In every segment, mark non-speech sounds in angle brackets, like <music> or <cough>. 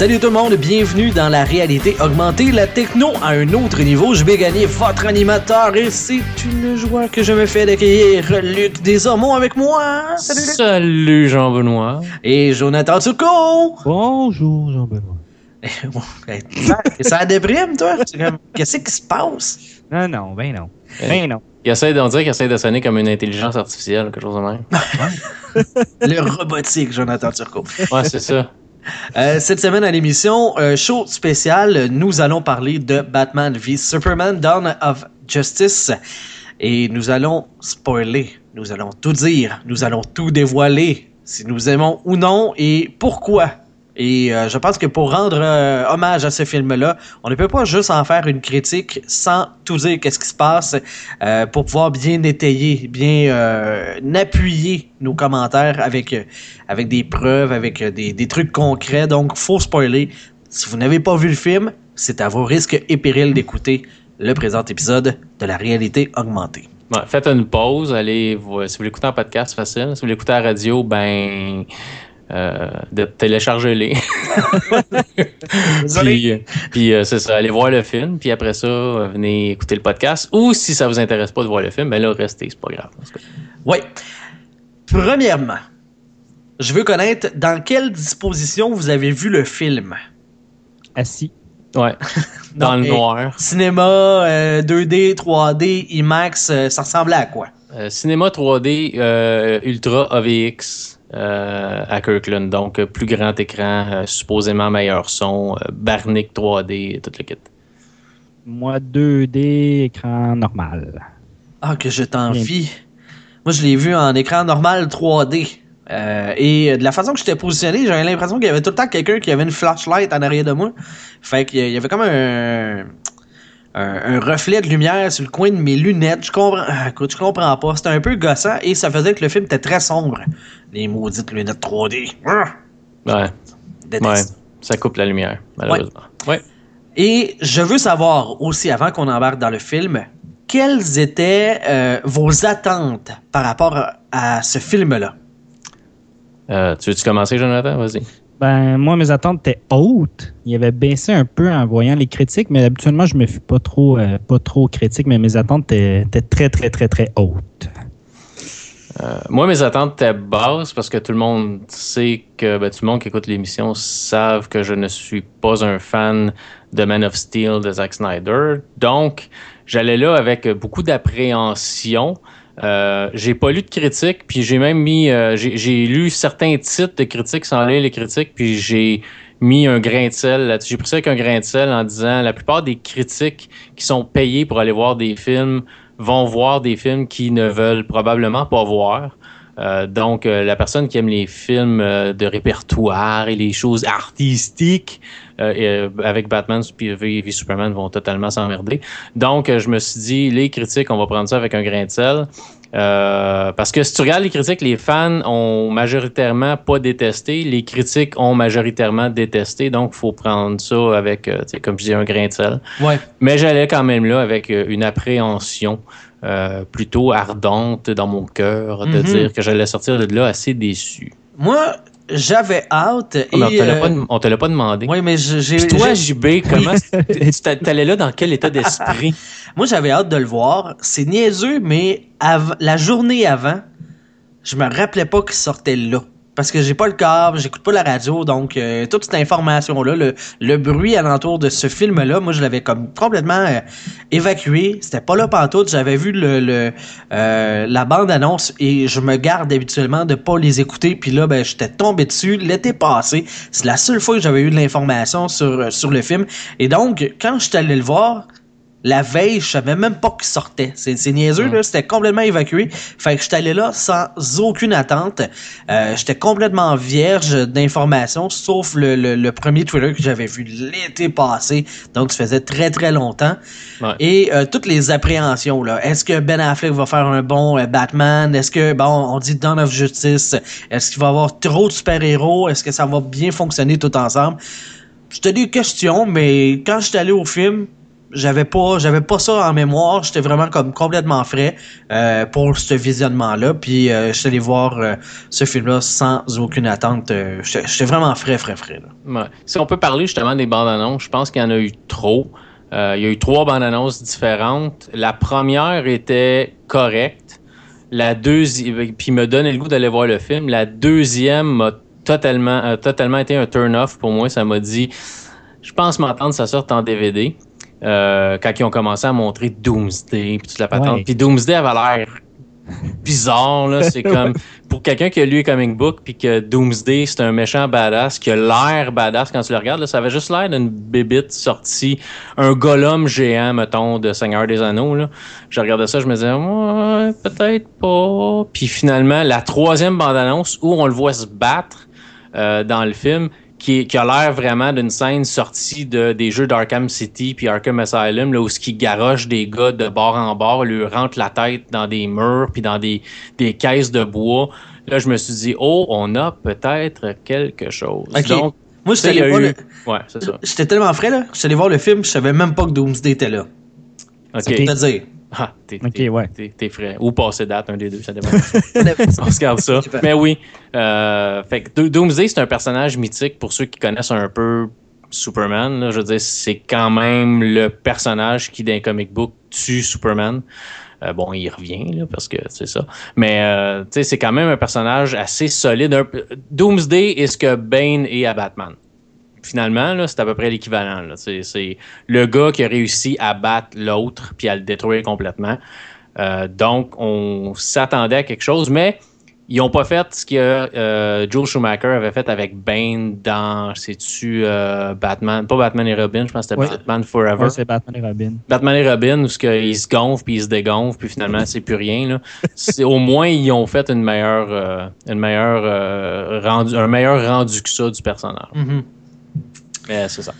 Salut tout le monde, bienvenue dans la réalité augmentée, la techno à un autre niveau. Je vais gagner votre animateur et c'est une joie que je me fais d'accueillir Luc Desormeaux avec moi. Salut Luc. Salut Jean-Benoît. Et Jonathan Turcot. Bonjour Jean-Benoît. <laughs> ça a déprime, toi? Qu'est-ce qui se passe? Non, non, ben non. Ben non. Il essaie de, on dirait qu'il essaie de sonner comme une intelligence artificielle, quelque chose de même. <laughs> Le robotique, Jonathan Turcot. Ouais, c'est ça. Euh, cette semaine à l'émission, euh, show spécial, nous allons parler de Batman v Superman Dawn of Justice. Et nous allons spoiler, nous allons tout dire, nous allons tout dévoiler, si nous aimons ou non et pourquoi. Et euh, je pense que pour rendre euh, hommage à ce film-là, on ne peut pas juste en faire une critique sans tout dire qu'est-ce qui se passe euh, pour pouvoir bien étayer, bien appuyer nos commentaires avec avec des preuves, avec des, trucs concrets. Donc, faut spoiler. Si vous n'avez pas vu le film, c'est à vos risques et périls d'écouter le présent épisode de la réalité augmentée. Faites une pause, allez, si vous l'écoutez en podcast, facile. Si vous l'écoutez à la radio, ben, euh, de télécharger-les. <laughs> puis, puis euh, c'est ça, allez voir le film, puis après ça, euh, venez écouter le podcast. Ou si ça vous intéresse pas de voir le film, ben là, restez, c'est pas grave. Oui. Premièrement, je veux connaître dans quelle disposition vous avez vu le film. Assis. Ouais. <laughs> Dans Donc, le noir. Cinéma, euh, 2D, 3D, IMAX, euh, ça ressemblait à quoi? Euh, cinéma 3D euh, Ultra AVX euh, à Kirkland. Donc, euh, plus grand écran, euh, supposément meilleur son, euh, Barnick 3D, tout le kit. Moi, 2D, écran normal. Ah, que je t'envie. Moi, je l'ai vu en écran normal 3D. Euh, et de la façon que j'étais positionné, j'avais l'impression qu'il y avait tout le temps quelqu'un qui avait une flashlight en arrière de moi. Fait qu'il y avait comme un, un, un reflet de lumière sur le coin de mes lunettes. Je comprends, ah, écoute, je comprends pas. C'était un peu gossant et ça faisait que le film était très sombre. Les maudites lunettes 3D. Ah, Ouais. Ça coupe la lumière, malheureusement. Ouais. Et je veux savoir aussi, avant qu'on embarque dans le film, quelles étaient euh, vos attentes par rapport à, à ce film-là? Euh, tu veux-tu commencer, Jonathan? Vas-y. Ben, moi, mes attentes étaient hautes. Il avait baissé un peu en voyant les critiques, mais habituellement, je me fais pas trop, euh, pas trop critique, mais mes attentes étaient, étaient très, très, très, très hautes. Euh, moi, mes attentes étaient basses parce que tout le monde sait que ben, tout le monde qui écoute l'émission savent que je ne suis pas un fan de Man of Steel de Zack Snyder. Donc, j'allais là avec beaucoup d'appréhension. Euh, j'ai pas lu de critiques, puis j'ai même mis, euh, j'ai lu certains titres de critiques sans lire les critiques, puis j'ai mis un grain de sel. J'ai pris ça avec un grain de sel en disant la plupart des critiques qui sont payés pour aller voir des films vont voir des films qu'ils ne veulent probablement pas voir. Euh, donc, euh, la personne qui aime les films euh, de répertoire et les choses artistiques et, avec Batman v Superman vont totalement s'emmerder. Donc, je me suis dit, les critiques, on va prendre ça avec un grain de sel. Parce que si tu regardes les critiques, les fans ont majoritairement pas détesté, les critiques ont majoritairement détesté, donc faut prendre ça avec, comme je dis, un grain de sel. Ouais. Mais j'allais quand même là avec une appréhension euh, plutôt ardente dans mon cœur de Mhm. dire que j'allais sortir de là assez déçu. Moi, j'avais hâte et... Ah, on l'a euh, on te l'a pas demandé. oui, mais j'ai... Toi, JB, comment <laughs> tu t'allais là dans quel état d'esprit? <laughs> Moi, j'avais hâte de le voir. C'est niaiseux, mais av- la journée avant, je me rappelais pas qu'il sortait là. Parce que j'ai pas le câble, j'écoute pas la radio, donc euh, toute cette information-là, le, le bruit alentour de ce film-là, moi je l'avais comme complètement euh, évacué. C'était pas là pantoute. J'avais vu le, le euh, la bande-annonce et je me garde habituellement de pas les écouter. Puis là, ben j'étais tombé dessus l'été passé. C'est la seule fois que j'avais eu de l'information sur, sur le film. Et donc, quand je suis allé le voir, La veille, je savais même pas qu'il sortait. C'est, niaiseux, là. C'était complètement évacué. Fait que j'étais allé là sans aucune attente. Euh, j'étais complètement vierge d'informations, sauf le, le, le premier Twitter que j'avais vu l'été passé. Donc, ça faisait très, très longtemps. Ouais. Et euh, toutes les appréhensions, là. Est-ce que Ben Affleck va faire un bon euh, Batman? Est-ce que, bon, on dit Dawn of Justice. Est-ce qu'il va y avoir trop de super-héros? Est-ce que ça va bien fonctionner tout ensemble? C'était des questions, mais quand j'étais allé au film, j'avais pas j'avais pas ça en mémoire j'étais vraiment comme complètement frais euh, pour ce visionnement là puis euh, j'étais allé voir euh, ce film là sans aucune attente euh, j'étais vraiment frais frais frais. Si on peut parler justement des bandes annonces, je pense qu'il y en a eu trop. Il y a eu trois bandes annonces différentes. La première était correcte. La deuxième, puis me donnait le goût d'aller voir le film. La deuxième m'a totalement, totalement été un turn-off pour moi. Ça m'a dit, je pense m'entendre, ça sort en DVD. Euh, quand ils ont commencé à montrer Doomsday, puis toute la patente. Ouais. Puis Doomsday avait l'air bizarre, là. C'est <laughs> comme, pour quelqu'un qui a lu les comic book puis que Doomsday, c'est un méchant badass, qui a l'air badass quand tu le regardes, là, ça avait juste l'air d'une bébite sortie, un golem géant, mettons, de Seigneur des Anneaux, là. Je regardais ça, je me disais, ouais, peut-être pas. Puis finalement, la troisième bande-annonce où on le voit se battre, euh, dans le film, qui, qui a l'air vraiment d'une scène sortie de, des jeux d'Arkham City puis Arkham Asylum, là, où ce qui garoche des gars de bord en bord, lui rentre la tête dans des murs puis dans des, des caisses de bois. Là, je me suis dit, oh, on a peut-être quelque chose. Ok. Donc, moi j'étais eu... le- Ouais, c'est ça. j'étais tellement frais là j'étais allé voir le film je savais même pas que Doomsday était là OK. c'est à dire Ah, t'es, ouais. t'es- t'es frais. Ou passé date, un des deux, ça dépend. <laughs> on se garde ça. <laughs> Mais oui. Euh, fait que Do- Doomsday, c'est un personnage mythique pour ceux qui connaissent un peu Superman. là. je veux dire, c'est quand même le personnage qui, dans un comic book, tue Superman. Euh, bon, il revient, là, parce que c'est ça. Mais, euh, tu sais, c'est quand même un personnage assez solide. Un Doomsday est ce que Bane est à Batman. Finalement, c'est à peu près l'équivalent. C'est le gars qui a réussi à battre l'autre puis à le détruire complètement. Euh, donc, on s'attendait à quelque chose, mais ils n'ont pas fait ce que euh, Joe Schumacher avait fait avec Bane dans, sais-tu, euh, Batman, pas Batman et Robin, je pense que c'était. Batman Forever. C'est Batman et Robin. Batman et Robin, où ils se gonflent puis ils se dégonflent, puis finalement, c'est plus rien. Là. Au moins, ils ont fait une meilleure, euh, une meilleure, rendu, un meilleur rendu que ça du personnage. Mhm. Mais c'est ça.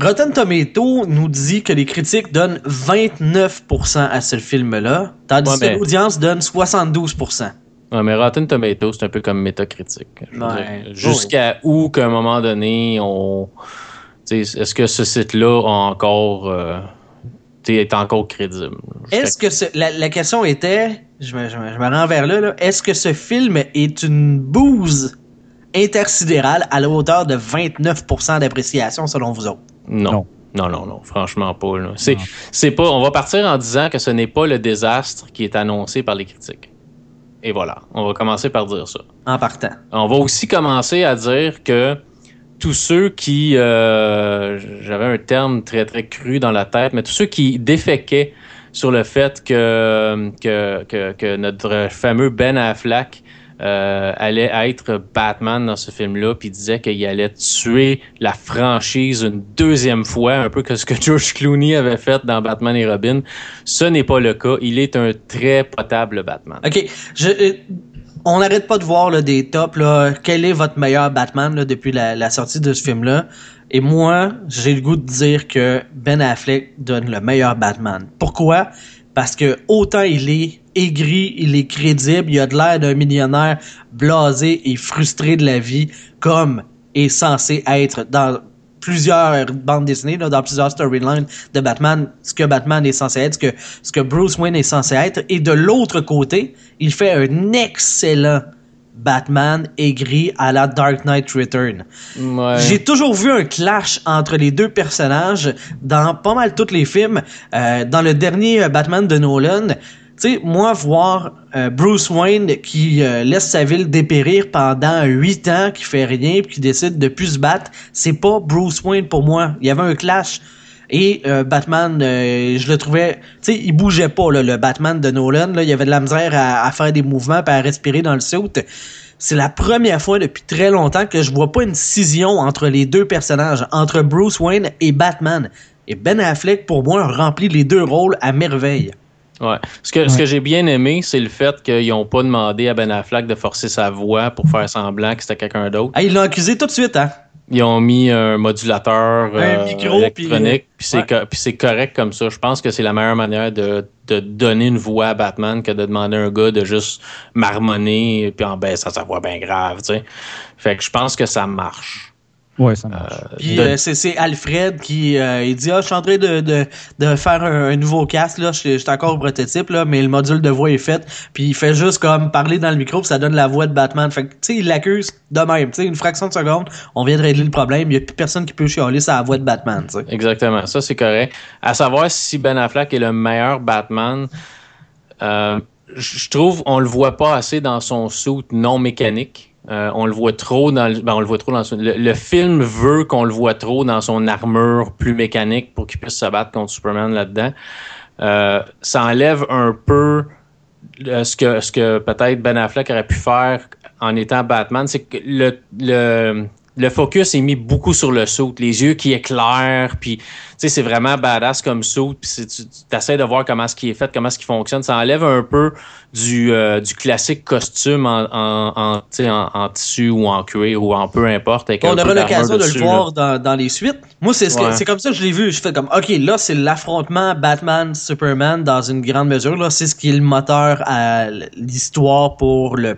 Rotten Tomato nous dit que les critiques donnent 29% à ce film-là, tandis Ouais, que mais- l'audience donne 72%. Ouais, mais Rotten Tomatoes, c'est un peu comme métacritique. Ouais. Jusqu'à où qu'à un moment donné, on. Est-ce que ce site-là a encore. euh, est encore crédible? Est-ce que ce- la, la question était, je me, je me- je me rends vers là, là, est-ce que ce film est une bouse? Intersidérale à la hauteur de 29% d'appréciation selon vous autres? Non. Non. Non, non, non, franchement pas. là. C'est, c'est pas. On va partir en disant que ce n'est pas le désastre qui est annoncé par les critiques. Et voilà. On va commencer par dire ça. En partant. On va aussi commencer à dire que tous ceux qui, euh, j'avais un terme très très cru dans la tête, mais tous ceux qui déféquaient sur le fait que, que, que, que notre fameux Ben Affleck euh, allait être Batman dans ce film-là, puis disait qu'il allait tuer la franchise une deuxième fois, un peu que ce que George Clooney avait fait dans Batman et Robin. Ce n'est pas le cas. Il est un très potable Batman. OK. Euh, on n'arrête pas de voir des tops. Quel est votre meilleur Batman depuis la sortie de ce film-là? Et moi, j'ai le goût de dire que Ben Affleck donne le meilleur Batman. Pourquoi? Parce que autant il est aigri, il est crédible, il a de l'air d'un millionnaire blasé et frustré de la vie, comme est censé être dans plusieurs bandes dessinées, là, dans plusieurs storylines de Batman, ce que Batman est censé être, ce que, ce que Bruce Wayne est censé être. Et de l'autre côté, il fait un excellent Batman aigri à la Dark Knight Return. Ouais. J'ai toujours vu un clash entre les deux personnages dans pas mal tous les films. Euh, dans le dernier Batman de Nolan, sais, moi, voir euh, Bruce Wayne qui euh, laisse sa ville dépérir pendant huit ans, qui fait rien, puis qui décide de plus se battre, c'est pas Bruce Wayne pour moi. Il y avait un clash. Et euh, Batman, je le trouvais, tu sais, il bougeait pas là, le Batman de Nolan. Là, il y avait de la misère à, faire des mouvements, puis à respirer dans le suit. C'est la première fois depuis très longtemps que je vois pas une scission entre les deux personnages, entre Bruce Wayne et Batman. Et Ben Affleck, pour moi, remplit les deux rôles à merveille. Ouais. Ce que, ce que j'ai bien aimé, c'est le fait qu'ils n'ont pas demandé à Ben Affleck de forcer sa voix pour faire semblant que c'était quelqu'un d'autre. Ah, ils l'ont accusé tout de suite, hein? Ils ont mis un modulateur Un euh, micro, électronique, puis c'est ouais. co- correct comme ça. Je pense que c'est la meilleure manière de, de donner une voix à Batman que de demander à un gars de juste marmonner puis en baissant sa voix bien grave, tu sais. Fait que je pense que ça marche. Ouais, ça marche. Puis De- euh, c'est Alfred qui euh, il dit ah je suis en train de, de, de faire un, un nouveau casque là, je suis je suis encore au prototype là, mais le module de voix est fait, puis il fait juste comme parler dans le micro, puis ça donne la voix de Batman. Fait que tu sais il l'accuse de même, tu sais une fraction de seconde, on vient de régler le problème, il y a plus personne qui peut chialer la voix de Batman, tu sais. Exactement, ça c'est correct. À savoir si Ben Affleck est le meilleur Batman, euh, je je trouve on le voit pas assez dans son suit non mécanique. Euh, on le voit trop dans le, ben, on le voit trop dans le film veut qu'on le voit trop dans son armure plus mécanique pour qu'il puisse se battre contre Superman là-dedans. Euh, ça enlève un peu euh, ce que, ce que peut-être Ben Affleck aurait pu faire en étant Batman, c'est que le, le, le focus est mis beaucoup sur le saut, les yeux qui éclairent, puis tu sais, c'est vraiment badass comme saut, puis tu essaies de voir comment ce qui est fait, comment ce qui fonctionne. Ça enlève un peu du, euh, du classique costume en, en, en, tu sais, en, en tissu ou en cuir ou en peu importe. avec On aura l'occasion de le voir dans, dans les suites. Moi, c'est ce que- Ouais. c'est comme ça que je l'ai vu. Je fais comme, OK, là, c'est l'affrontement Batman-Superman dans une grande mesure. Là, c'est ce qui est le moteur à l'histoire pour le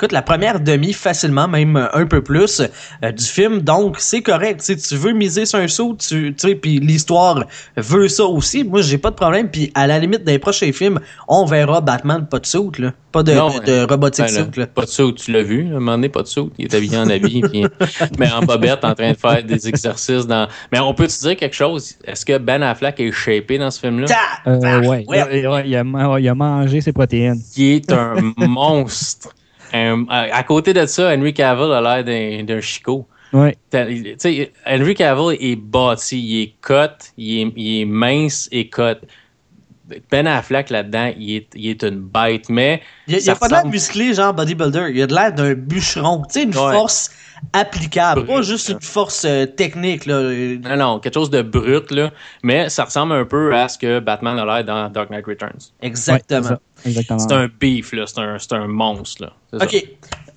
Écoute, la première demi, facilement, même un peu plus, euh, du film, donc c'est correct. Tu sais, tu veux miser sur un saut, tu tu sais, puis l'histoire veut ça aussi. Moi, j'ai pas de problème. Puis à la limite, dans les prochains films, on verra Batman pas de saut, là. Pas de, Non, de, de robotique Ben, là, suit, là. Pas de saut, tu l'as vu, à un moment donné, pas de saut. Il est habillé en habit, <laughs> puis, mais en bobette, en train de faire des exercices dans. Mais on peut te dire quelque chose? Est-ce que Ben Affleck est shapé dans ce film-là? Euh, ouais, ouais. Il, a- il a, ouais, il a mangé ses protéines. Qui est un <laughs> monstre. Un- à côté de ça, Henry Cavill a l'air d'un d'un chicot. Ouais. Henry Cavill est bâti, il est cut, il est, il est mince et cut. Ben Affleck là-dedans, il est, il est une bête, mais Il y a, a pas de l'air musclé, genre bodybuilder. Il y a de l'air d'un bûcheron. Tu sais, une Ouais. force applicable. Pas juste là. une force euh, technique, là. Non, non, quelque chose de brut, là. Mais ça ressemble un peu à ce que Batman a l'air dans Dark Knight Returns. Exactement. c'est un beef, là. C'est un, c'est un monstre, là. C'est ça. OK.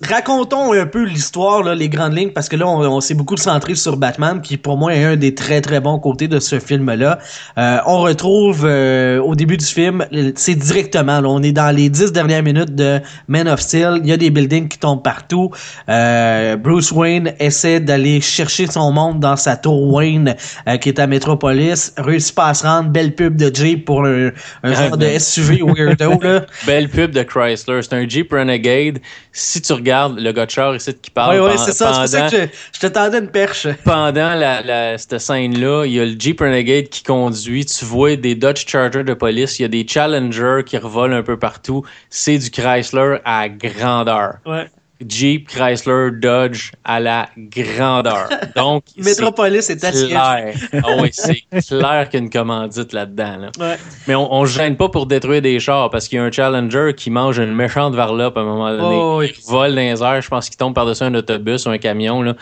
Racontons un peu l'histoire, les grandes lignes, parce que là, on, on s'est beaucoup centré sur Batman, qui pour moi est un des très très bons côtés de ce film-là. Euh, on retrouve euh, au début du film, c'est directement, là, on est dans les dix dernières minutes de Man of Steel, il y a des buildings qui tombent partout. Euh, Bruce Wayne essaie d'aller chercher son monde dans sa tour Wayne, qui est à Metropolis, réussit pas à se rendre, belle pub de Jeep pour un, un genre de. SUV weirdo, là. <laughs> Belle pub de Chrysler. C'est un Jeep Renegade. Si tu regardes le char ici qui parle Oui, oui, c'est ça. C'est ça que je, je te tendais une perche. <laughs> pendant la, la- cette scène-là, il y a le Jeep Renegade qui conduit. Tu vois des Dodge Charger de police. Il y a des Challenger qui revolent un peu partout. C'est du Chrysler à grandeur. Ouais. Jeep, Chrysler, Dodge à la grandeur. <laughs> Donc, c'est Métropolis est assis. clair. Ah oui, c'est clair qu'il y a une commandite là-dedans. là. Ouais. Mais on, se gêne pas pour détruire des chars parce qu'il y a un Challenger qui mange une méchante varlope à un moment donné. Oh, oui. Il vole dans les airs, je pense qu'il tombe par-dessus un autobus ou un camion. Là.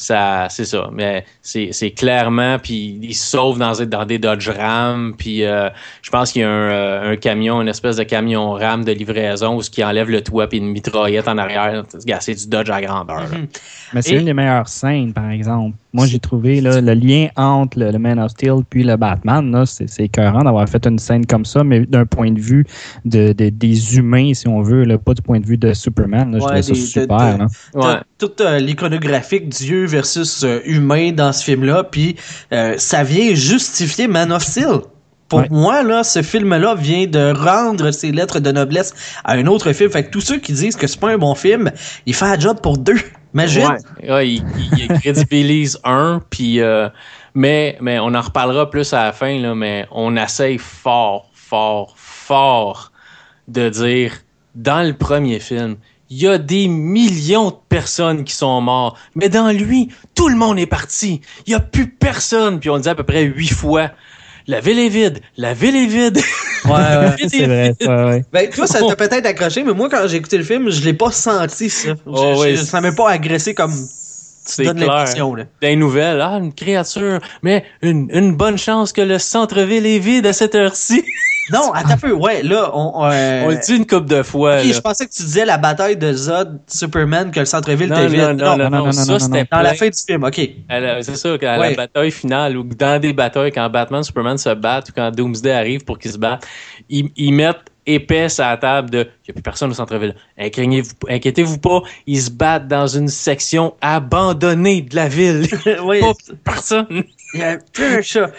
Ça, c'est ça. Mais c'est, c'est clairement, puis il se sauve dans, dans des Dodge Ram, puis euh, je pense qu'il y a un, euh, un camion, une espèce de camion Ram de livraison où ce qui enlève le toit puis une mitraillette en arrière. C'est du Dodge à grandeur. là. Mais c'est une des meilleures scènes, par exemple. Moi, j'ai trouvé là, le lien entre le, le Man of Steel puis le Batman. C'est écœurant d'avoir fait une scène comme ça, mais d'un point de vue de, de- des humains, si on veut, là, pas du point de vue de Superman. Là, je Ouais, ça des- super. de- Ouais. Toute euh, l'iconographique Dieu versus euh, humain dans ce film-là, puis euh, ça vient justifier Man of Steel. Pour Ouais. moi, là, ce film-là vient de rendre ses lettres de noblesse à un autre film. Fait que tous ceux qui disent que c'est pas un bon film, il fait un job pour deux. Imagine. Ouais, Ouais, il, il- il crédibilise <laughs> un, puis euh, mais, mais on en reparlera plus à la fin, là, mais on essaye fort, fort, fort de dire dans le premier film, il y a des millions de personnes qui sont mortes, mais dans lui, tout le monde est parti. Il y a plus personne, puis on le dit à peu près huit fois. La ville est vide, la ville est vide. Ouais, ouais. C'est est vrai. ouais, ouais. Ben, toi, ça t'a peut-être accroché, mais moi, quand j'ai écouté le film, je l'ai pas senti, ça. Oh, Je- ouais, je- ça m'a pas agressé comme C'est clair. là. Des nouvelles, ah, une créature, mais une, une bonne chance que le centre-ville est vide à cette heure-ci. Non, <laughs> attends un peu, ouais, là, on. euh, On le dit une couple de fois. ok, là. je pensais que tu disais la bataille de Zod, Superman, que le centre-ville Non, était vide. non, non, non, non, non, non, non, ça non, c'était Dans la fin du film, ok. C'est ça, qu'à Ouais. la bataille finale ou dans des batailles, quand Batman Superman se battent ou quand Doomsday arrive pour qu'ils se battent, ils, ils mettent épaisse à la table de il n'y a plus personne au centre-ville. Inquiétez-vous inquiétez-vous pas, ils se battent dans une section abandonnée de la ville. <laughs> oui, pas personne. <laughs> il y a plus un chat.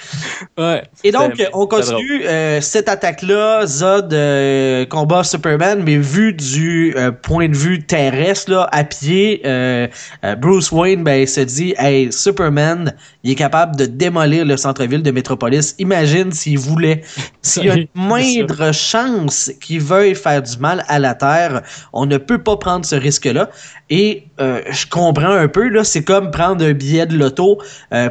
Ouais. Et donc, on continue euh, cette attaque-là, Zod euh, combat Superman, mais vu du euh, point de vue terrestre, là, à pied, Bruce Wayne ben, se dit, hey, Superman, il est capable de démolir le centre-ville de Metropolis. Imagine s'il voulait, <laughs> s'il y a une moindre chance qu'il veuille faire du mal à la Terre, on ne peut pas prendre ce risque-là. Et je comprends un peu, là, c'est comme prendre un billet de loto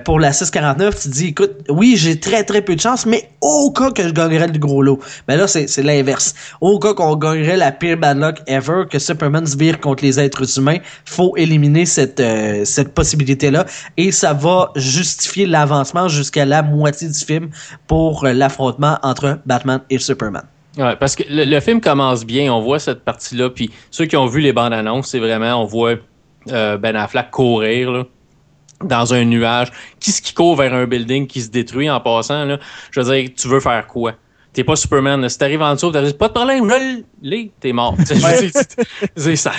pour la 649. Tu dis, écoute, oui, j'ai très très peu de chance, mais au cas que je gagnerais le gros lot. Mais là, c'est l'inverse. Au cas qu'on gagnerait la pire bad luck ever, que Superman se vire contre les êtres humains, faut éliminer cette, euh, possibilité-là. Et ça va justifier l'avancement jusqu'à la moitié du film pour euh, l'affrontement entre Batman et Superman. Ouais, parce que le, film commence bien, on voit cette partie-là, puis ceux qui ont vu les bandes annonces, c'est vraiment, on voit euh, Ben Affleck courir dans un nuage. Qui ce qui court vers un building qui se détruit en passant là Je veux dire, tu veux faire quoi? T'es pas Superman. là. Si t'arrives en dessous, t'as pas de problème, je l'ai, t'es mort. <laughs> C'est ça.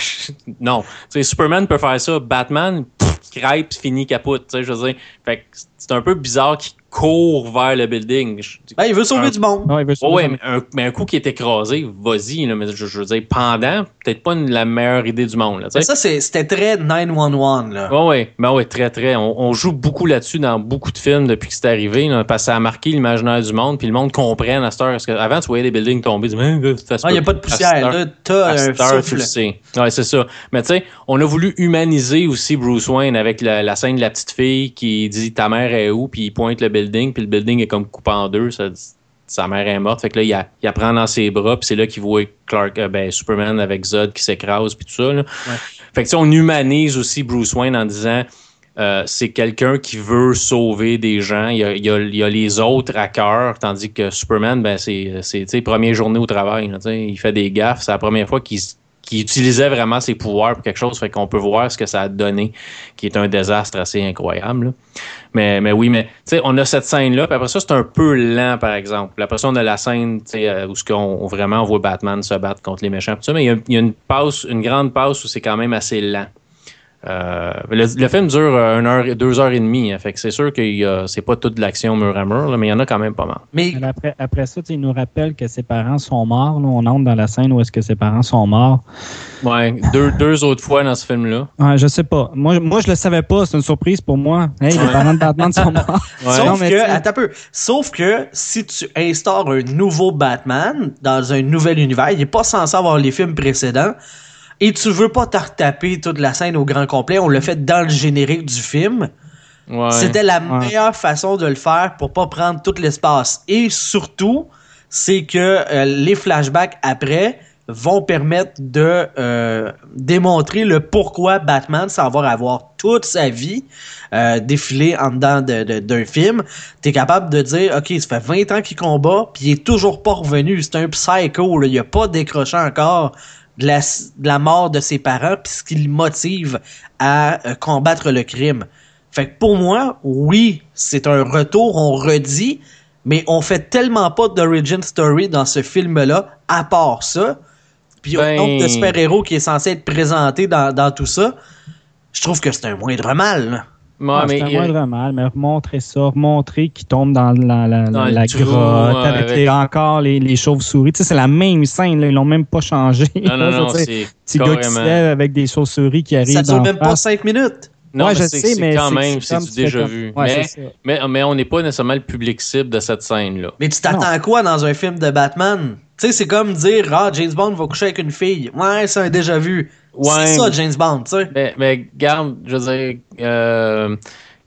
Non, Tu sais, Superman peut faire ça. Batman, crêpe, fini, capote. Tu sais, je veux dire, fait que c'est un peu bizarre qu'il court vers le building. Ben, il veut sauver Un- du monde. Ouais, il veut Ouais, sauver ouais, son- mais un, mais un coup qui est écrasé, vas-y, mais je, je veux dire, pendant, peut-être pas une- la meilleure idée du monde. Là, Mais sais. ça, c'était très 911, là. Ouais, ouais, ben ouais, très, très. On, on joue beaucoup là-dessus dans beaucoup de films depuis que c'est arrivé, là, parce que ça a marqué l'imaginaire du monde, puis le monde comprenne à cette heure. Parce que avant, tu voyais des buildings tomber, tu Ah, il n'y a pas de poussière, là. T'as un heure, souffle. Ouais, c'est ça. Mais tu sais, on a voulu humaniser aussi Bruce Wayne avec la, la scène de la petite fille qui dit ta mère est où, puis il pointe le building, puis le building est comme coupé en deux. Ça, sa mère est morte. Fait que là, il, a- il apprend dans ses bras, puis c'est là qu'il voit Clark, euh, ben, Superman avec Zod qui s'écrase, puis tout ça. Là. Fait que on humanise aussi Bruce Wayne en disant euh, c'est quelqu'un qui veut sauver des gens. Il y a, il y a- il y a les autres à cœur, tandis que Superman, ben, c'est, c'est première journée au travail. là, il fait des gaffes. C'est la première fois qu'il, s- qu'il utilisait vraiment ses pouvoirs pour quelque chose. Fait qu'on peut voir ce que ça a donné, qui est un désastre assez incroyable. là. Mais, mais oui, mais tu sais, on a cette scène-là. Puis après ça, c'est un peu lent, par exemple. Après ça, on a la scène euh, où ce qu'on, on- vraiment on voit Batman se battre contre les méchants. Tout ça, mais il y a, y a une passe, une grande passe où c'est quand même assez lent. Euh, le, le film dure euh, une heure, deux heures et demie. hein, fait que c'est sûr que c'est pas toute l'action mur à mur, là, mais il y en a quand même pas mal. Mais Après, après ça, il nous rappelle que ses parents sont morts. là. On entre dans la scène où est-ce que ses parents sont morts. Ouais, deux, deux autres fois dans ce film-là. Ouais, je sais pas. Moi, moi, je le savais pas. C'est une surprise pour moi. Hey, les parents de Batman sont morts. <laughs> Ouais. Sauf Non, mais que, attends un peu. Sauf que si tu instaures un nouveau Batman dans un nouvel univers, il est pas censé avoir les films précédents. Et tu veux pas te retaper toute la scène au grand complet. On l'a fait dans le générique du film. Ouais. C'était la Ouais. meilleure façon de le faire pour pas prendre tout l'espace. Et surtout, c'est que euh, les flashbacks après vont permettre de euh, démontrer le pourquoi Batman, sans avoir à avoir toute sa vie euh, défilée en dedans de- de- d'un film, t'es capable de dire, OK, ça fait 20 ans qu'il combat, puis il est toujours pas revenu. C'est un psycho, là. il a pas décroché encore de la, de la mort de ses parents, puis ce qui le motive à euh, combattre le crime. Fait que pour moi, oui, c'est un retour, on redit, mais on fait tellement pas d'origin story dans ce film-là, à part ça. Puis au Ben- nombre de super-héros qui est censé être présenté dans, dans tout ça, je trouve que c'est un moindre mal. là. Ouais, Ah, mais c'est un il moindre mal, mais remontrer ça, remontrer qu'il tombe dans la, la, Dans la grotte ouais, avec, avec- les- encore les, les chauves-souris. Tu sais, c'est la même scène, là, ils l'ont même pas changé. Non, non, <laughs> non, c'est Petit gars qui se carrément- lève avec des chauves-souris qui arrivent Ça dure même pas. 5 minutes. Non, ouais, mais je c'est- sais, c'est mais quand même, c'est du déjà comme- vu. Ouais, mais, c'est mais, mais on n'est pas nécessairement le public cible de cette scène-là. Mais tu t'attends à quoi dans un film de Batman? Tu sais, c'est comme dire, ah, James Bond va coucher avec une fille. Ouais, c'est un déjà vu. Ouais. C'est ça, James Bond, tu sais. Mais, mais garde, je veux dire, euh,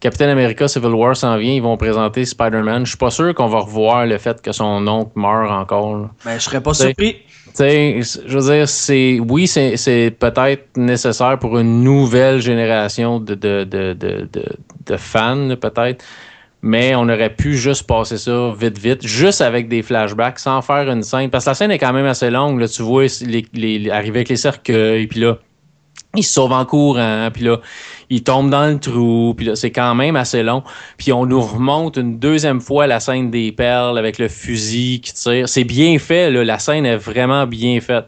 Captain America Civil War s'en vient, ils vont présenter Spider-Man. Je suis pas sûr qu'on va revoir le fait que son oncle meurt encore. là. Ben, je serais pas surpris. Tu sais, je veux dire, c'est oui, c'est, c'est peut-être nécessaire pour une nouvelle génération de, de, de, de, de fans, peut-être. Mais on aurait pu juste passer ça vite, vite, juste avec des flashbacks, sans faire une scène. Parce que la scène est quand même assez longue. Là, tu vois les, les, arriver avec les cercueils, puis là, il se sauve en courant, puis là, il tombe dans le trou, puis là, c'est quand même assez long. Puis on nous remonte une deuxième fois la scène des perles avec le fusil qui tire. C'est bien fait, là, la scène est vraiment bien faite.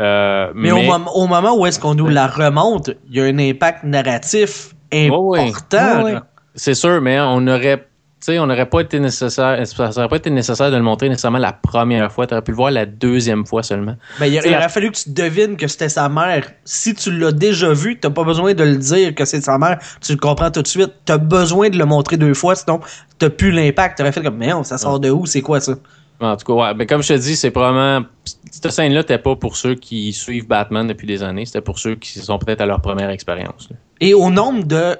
Euh, mais, Au, au, moment où est-ce qu'on nous la remonte, il y a un impact narratif important. C'est sûr, mais on aurait sais, on n'aurait pas été nécessaire, ça n'aurait pas été nécessaire de le montrer nécessairement la première fois. Tu aurais pu le voir la deuxième fois seulement. Ben, il, aurait fallu que tu devines que c'était sa mère. Si tu l'as déjà vu, tu n'as pas besoin de le dire que c'est sa mère. Tu le comprends tout de suite. Tu as besoin de le montrer deux fois, sinon tu n'as plus l'impact. Tu aurais fait comme, mais non, ça sort de où? C'est quoi ça? En tout cas, ouais. Mais comme je te dis, c'est probablement. Cette scène-là n'était pas pour ceux qui suivent Batman depuis des années. C'était pour ceux qui sont peut-être à leur première expérience. Et au nombre de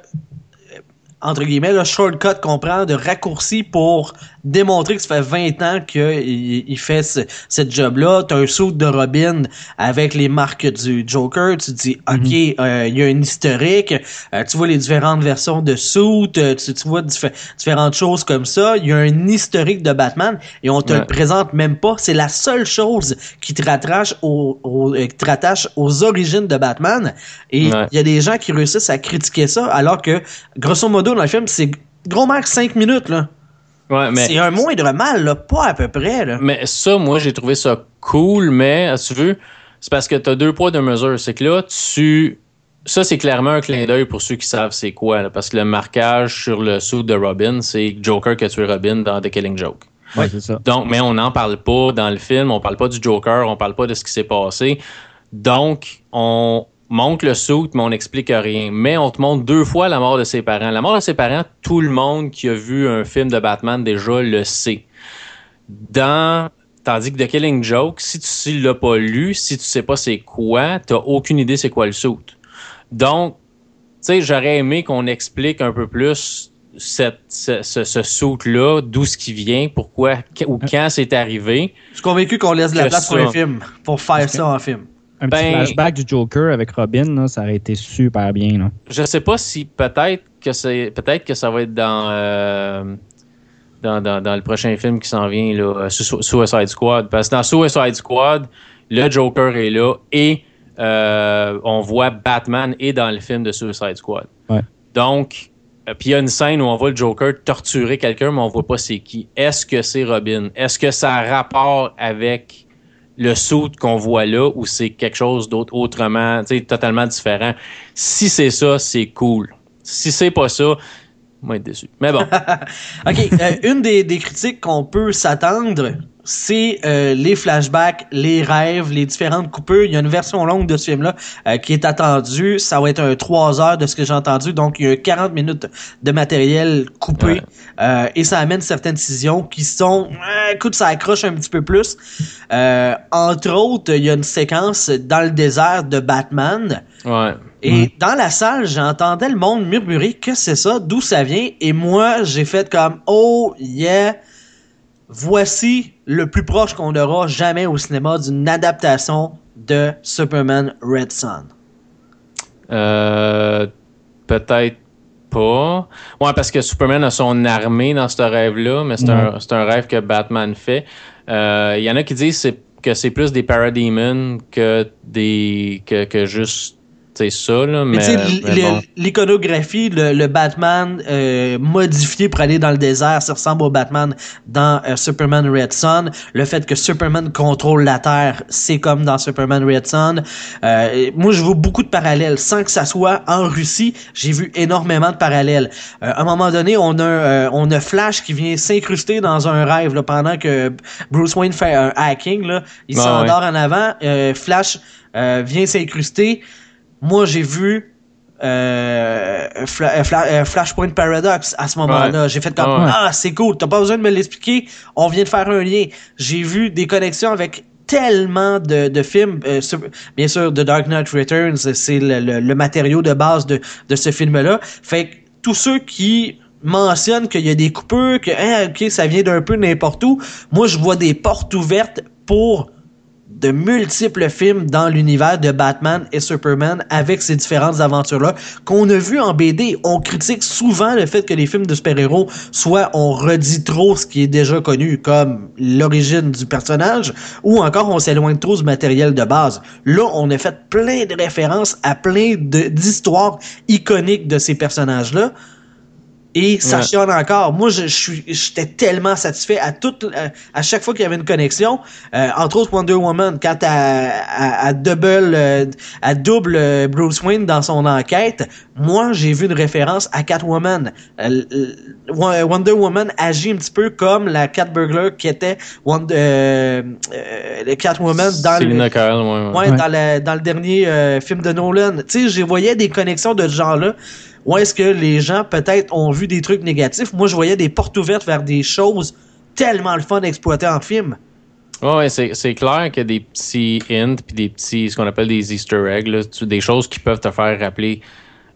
entre guillemets, le shortcut qu'on prend de raccourci pour démontrer que ça fait 20 ans qu'il il fait ce, cette job-là. T'as un saut de Robin avec les marques du Joker. Tu te dis, OK, mhm. euh, il y a un historique. Euh, tu vois les différentes versions de suit. Euh, tu, tu, vois différentes choses comme ça. Il y a un historique de Batman et on te le présente même pas. C'est la seule chose qui te rattache, au, au qui te rattache aux origines de Batman. Et il y a des gens qui réussissent à critiquer ça alors que, grosso modo, dans le film, c'est gros max 5 minutes, là. Ouais, mais... C'est un moindre mal, là, pas à peu près. Là. Mais ça, moi, j'ai trouvé ça cool, mais, tu veux, c'est parce que tu as deux poids, deux mesures. C'est que là, tu. Ça, c'est clairement un clin d'œil pour ceux qui savent c'est quoi, parce que le marquage sur le sou de Robin, c'est Joker qui a tué Robin dans The Killing Joke. Ouais, c'est ça. Donc, mais on n'en parle pas dans le film, on parle pas du Joker, on parle pas de ce qui s'est passé. Donc, on, montre le suit, mais on n'explique rien. Mais on te montre deux fois la mort de ses parents. La mort de ses parents, tout le monde qui a vu un film de Batman déjà le sait. Dans Tandis que The Killing Joke, si tu ne l'as pas lu, si tu sais pas c'est quoi, tu n'as aucune idée c'est quoi le suit. Donc, tu sais, j'aurais aimé qu'on explique un peu plus cette, ce, ce, suit-là, d'où ce qui vient, pourquoi ou quand c'est arrivé. Je suis convaincu qu'on laisse de la place pour un film, pour faire ça en film. Un petit ben, flashback du Joker avec Robin, ça aurait été super bien. Là. Je sais pas si peut-être que c'est peut-être que ça va être dans, euh, dans, dans, le prochain film qui s'en vient, là, euh, Suicide Squad. Parce que dans Suicide Squad, le Joker est là et euh, on voit Batman et dans le film de Suicide Squad. Donc, puis il y a une scène où on voit le Joker torturer quelqu'un, mais on voit pas c'est qui. Est-ce que c'est Robin? Est-ce que ça a rapport avec le saut qu'on voit là ou c'est quelque chose d'autre autrement, totalement différent. Si c'est ça, c'est cool. Si c'est pas ça, moi être déçu. Mais bon. <laughs> OK. Euh, une des critiques qu'on peut s'attendre, c'est euh, les flashbacks, les rêves, les différentes coupures. Il y a une version longue de ce film-là euh, qui est attendue. Ça va être un 3 heures de ce que j'ai entendu. Donc, il y a 40 minutes de matériel coupé. Euh, et ça amène certaines décisions qui sont... écoute, ça accroche un petit peu plus. entre autres, il y a une séquence dans le désert de Batman. Ouais. Et dans la salle, j'entendais le monde murmurer que c'est ça, d'où ça vient. Et moi, j'ai fait comme, oh yeah, voici le plus proche qu'on aura jamais au cinéma d'une adaptation de Superman Red Son. Euh, peut-être pas. Ouais, parce que Superman a son armée dans ce rêve-là, mais c'est un, un, rêve que Batman fait. Il euh, y en a qui disent que c'est plus des parademons que des que, que juste c'est ça, là, mais. l'iconographie, le, Batman euh, modifié pour aller dans le désert, ça ressemble au Batman dans euh, Superman Red Son. Le fait que Superman contrôle la Terre, c'est comme dans Superman Red Son. Euh, moi, je vois beaucoup de parallèles. Sans que ça soit en Russie, j'ai vu énormément de parallèles. à un moment donné, on a, on a Flash qui vient s'incruster dans un rêve là, pendant que Bruce Wayne fait un hacking. Là, il ah s'endort en avant. Flash vient s'incruster moi, j'ai vu euh, euh, euh, Flashpoint Paradox à ce moment-là. J'ai fait comme Ah, c'est cool, t'as pas besoin de me l'expliquer, on vient de faire un lien. J'ai vu des connexions avec tellement de, de films. bien sûr, The Dark Knight Returns, c'est le, le, matériau de base de, de ce film-là. Fait que tous ceux qui mentionnent qu'il y a des coupures, que hein, ok, ça vient d'un peu n'importe où, moi je vois des portes ouvertes pour de multiples films dans l'univers de Batman et Superman avec ces différentes aventures-là qu'on a vu en BD. On critique souvent le fait que les films de super-héros, soit on redit trop ce qui est déjà connu comme l'origine du personnage, ou encore on s'éloigne trop du matériel de base. Là, on a fait plein de références à plein d'histoires iconiques de ces personnages-là. Et ça Ouais. chionne encore. Moi, je, je suis, j'étais tellement satisfait à toute, à, à chaque fois qu'il y avait une connexion. Euh, entre autres, Wonder Woman, quand elle, elle- elle double, euh, elle double euh, Bruce Wayne dans son enquête, moi, j'ai vu une référence à Catwoman. Euh, euh, Wonder Woman agit un petit peu comme la Cat Burglar qui était Wonder, euh, euh, le Catwoman dans le, ouais, ouais. Ouais, Ouais. Dans, le, dans le dernier euh, film de Nolan. Tu sais, je voyais des connexions de ce genre-là. Où est-ce que les gens, peut-être, ont vu des trucs négatifs? Moi, je voyais des portes ouvertes vers des choses tellement le fun d'exploiter en film. Ouais, ouais, c'est, clair qu'il y a des petits hints puis des petits, ce qu'on appelle des Easter eggs, là, des choses qui peuvent te faire rappeler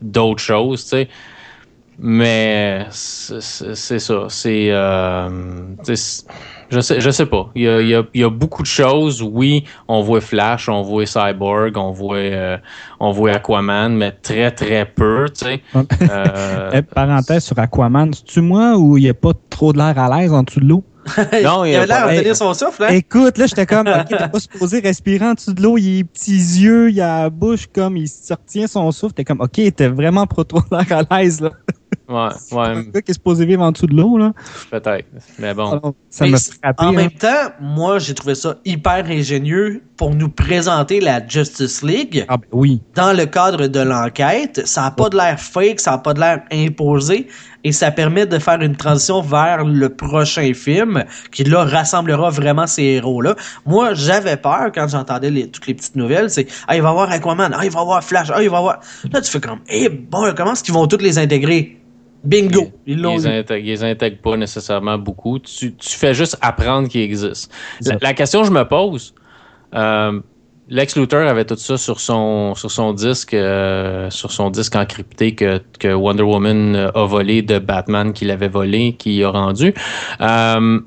d'autres choses, tu sais. Mais c'est, ça. C'est, euh, je sais, je sais pas. Il y, a, il y a- il y a beaucoup de choses. Oui, on voit Flash, on voit Cyborg, on voit, euh, on voit Aquaman, mais très très peu, tu sais. Euh, <laughs> Eh, parenthèse sur Aquaman, c'est-tu moi ou il n'y a pas trop de l'air à l'aise en dessous de l'eau? <laughs> Non, il y il a avait l'air pas- de tenir son souffle, hein? Écoute, là, j'étais comme, ok, t'es <laughs> pas supposé respirer en dessous de l'eau, il a les petits yeux, il a la bouche comme, il se retient son souffle, t'es comme, ok, t'es vraiment pas trop l'air à l'aise, là. Ouais, ouais, Un gars qui est supposé vivre en dessous de l'eau, là. peut-être. Mais bon. Alors, ça Mais c- frappé. En hein. même temps, moi, j'ai trouvé ça hyper ingénieux pour nous présenter la Justice League. Ah, ben oui. dans le cadre de l'enquête. Ça n'a pas de l'air fake, ça n'a pas de l'air imposé. Et ça permet de faire une transition vers le prochain film qui, là, rassemblera vraiment ces héros-là. Moi, j'avais peur quand j'entendais les- toutes les petites nouvelles. C'est, ah, il va y avoir Aquaman, ah, il va y avoir Flash, ah, il va y avoir... Là, tu fais comme, eh, bon, comment est-ce qu'ils vont tous les intégrer? Bingo! Ils l'ont intègrent, ils les intègrent pas nécessairement beaucoup. Tu, tu fais juste apprendre qu'ils existent. La, question que je me pose, euh, Lex Luthor avait tout ça sur son sur son disque euh, sur son disque encrypté que, que Wonder Woman a volé de Batman qu'il avait volé, qui a rendu. Euh,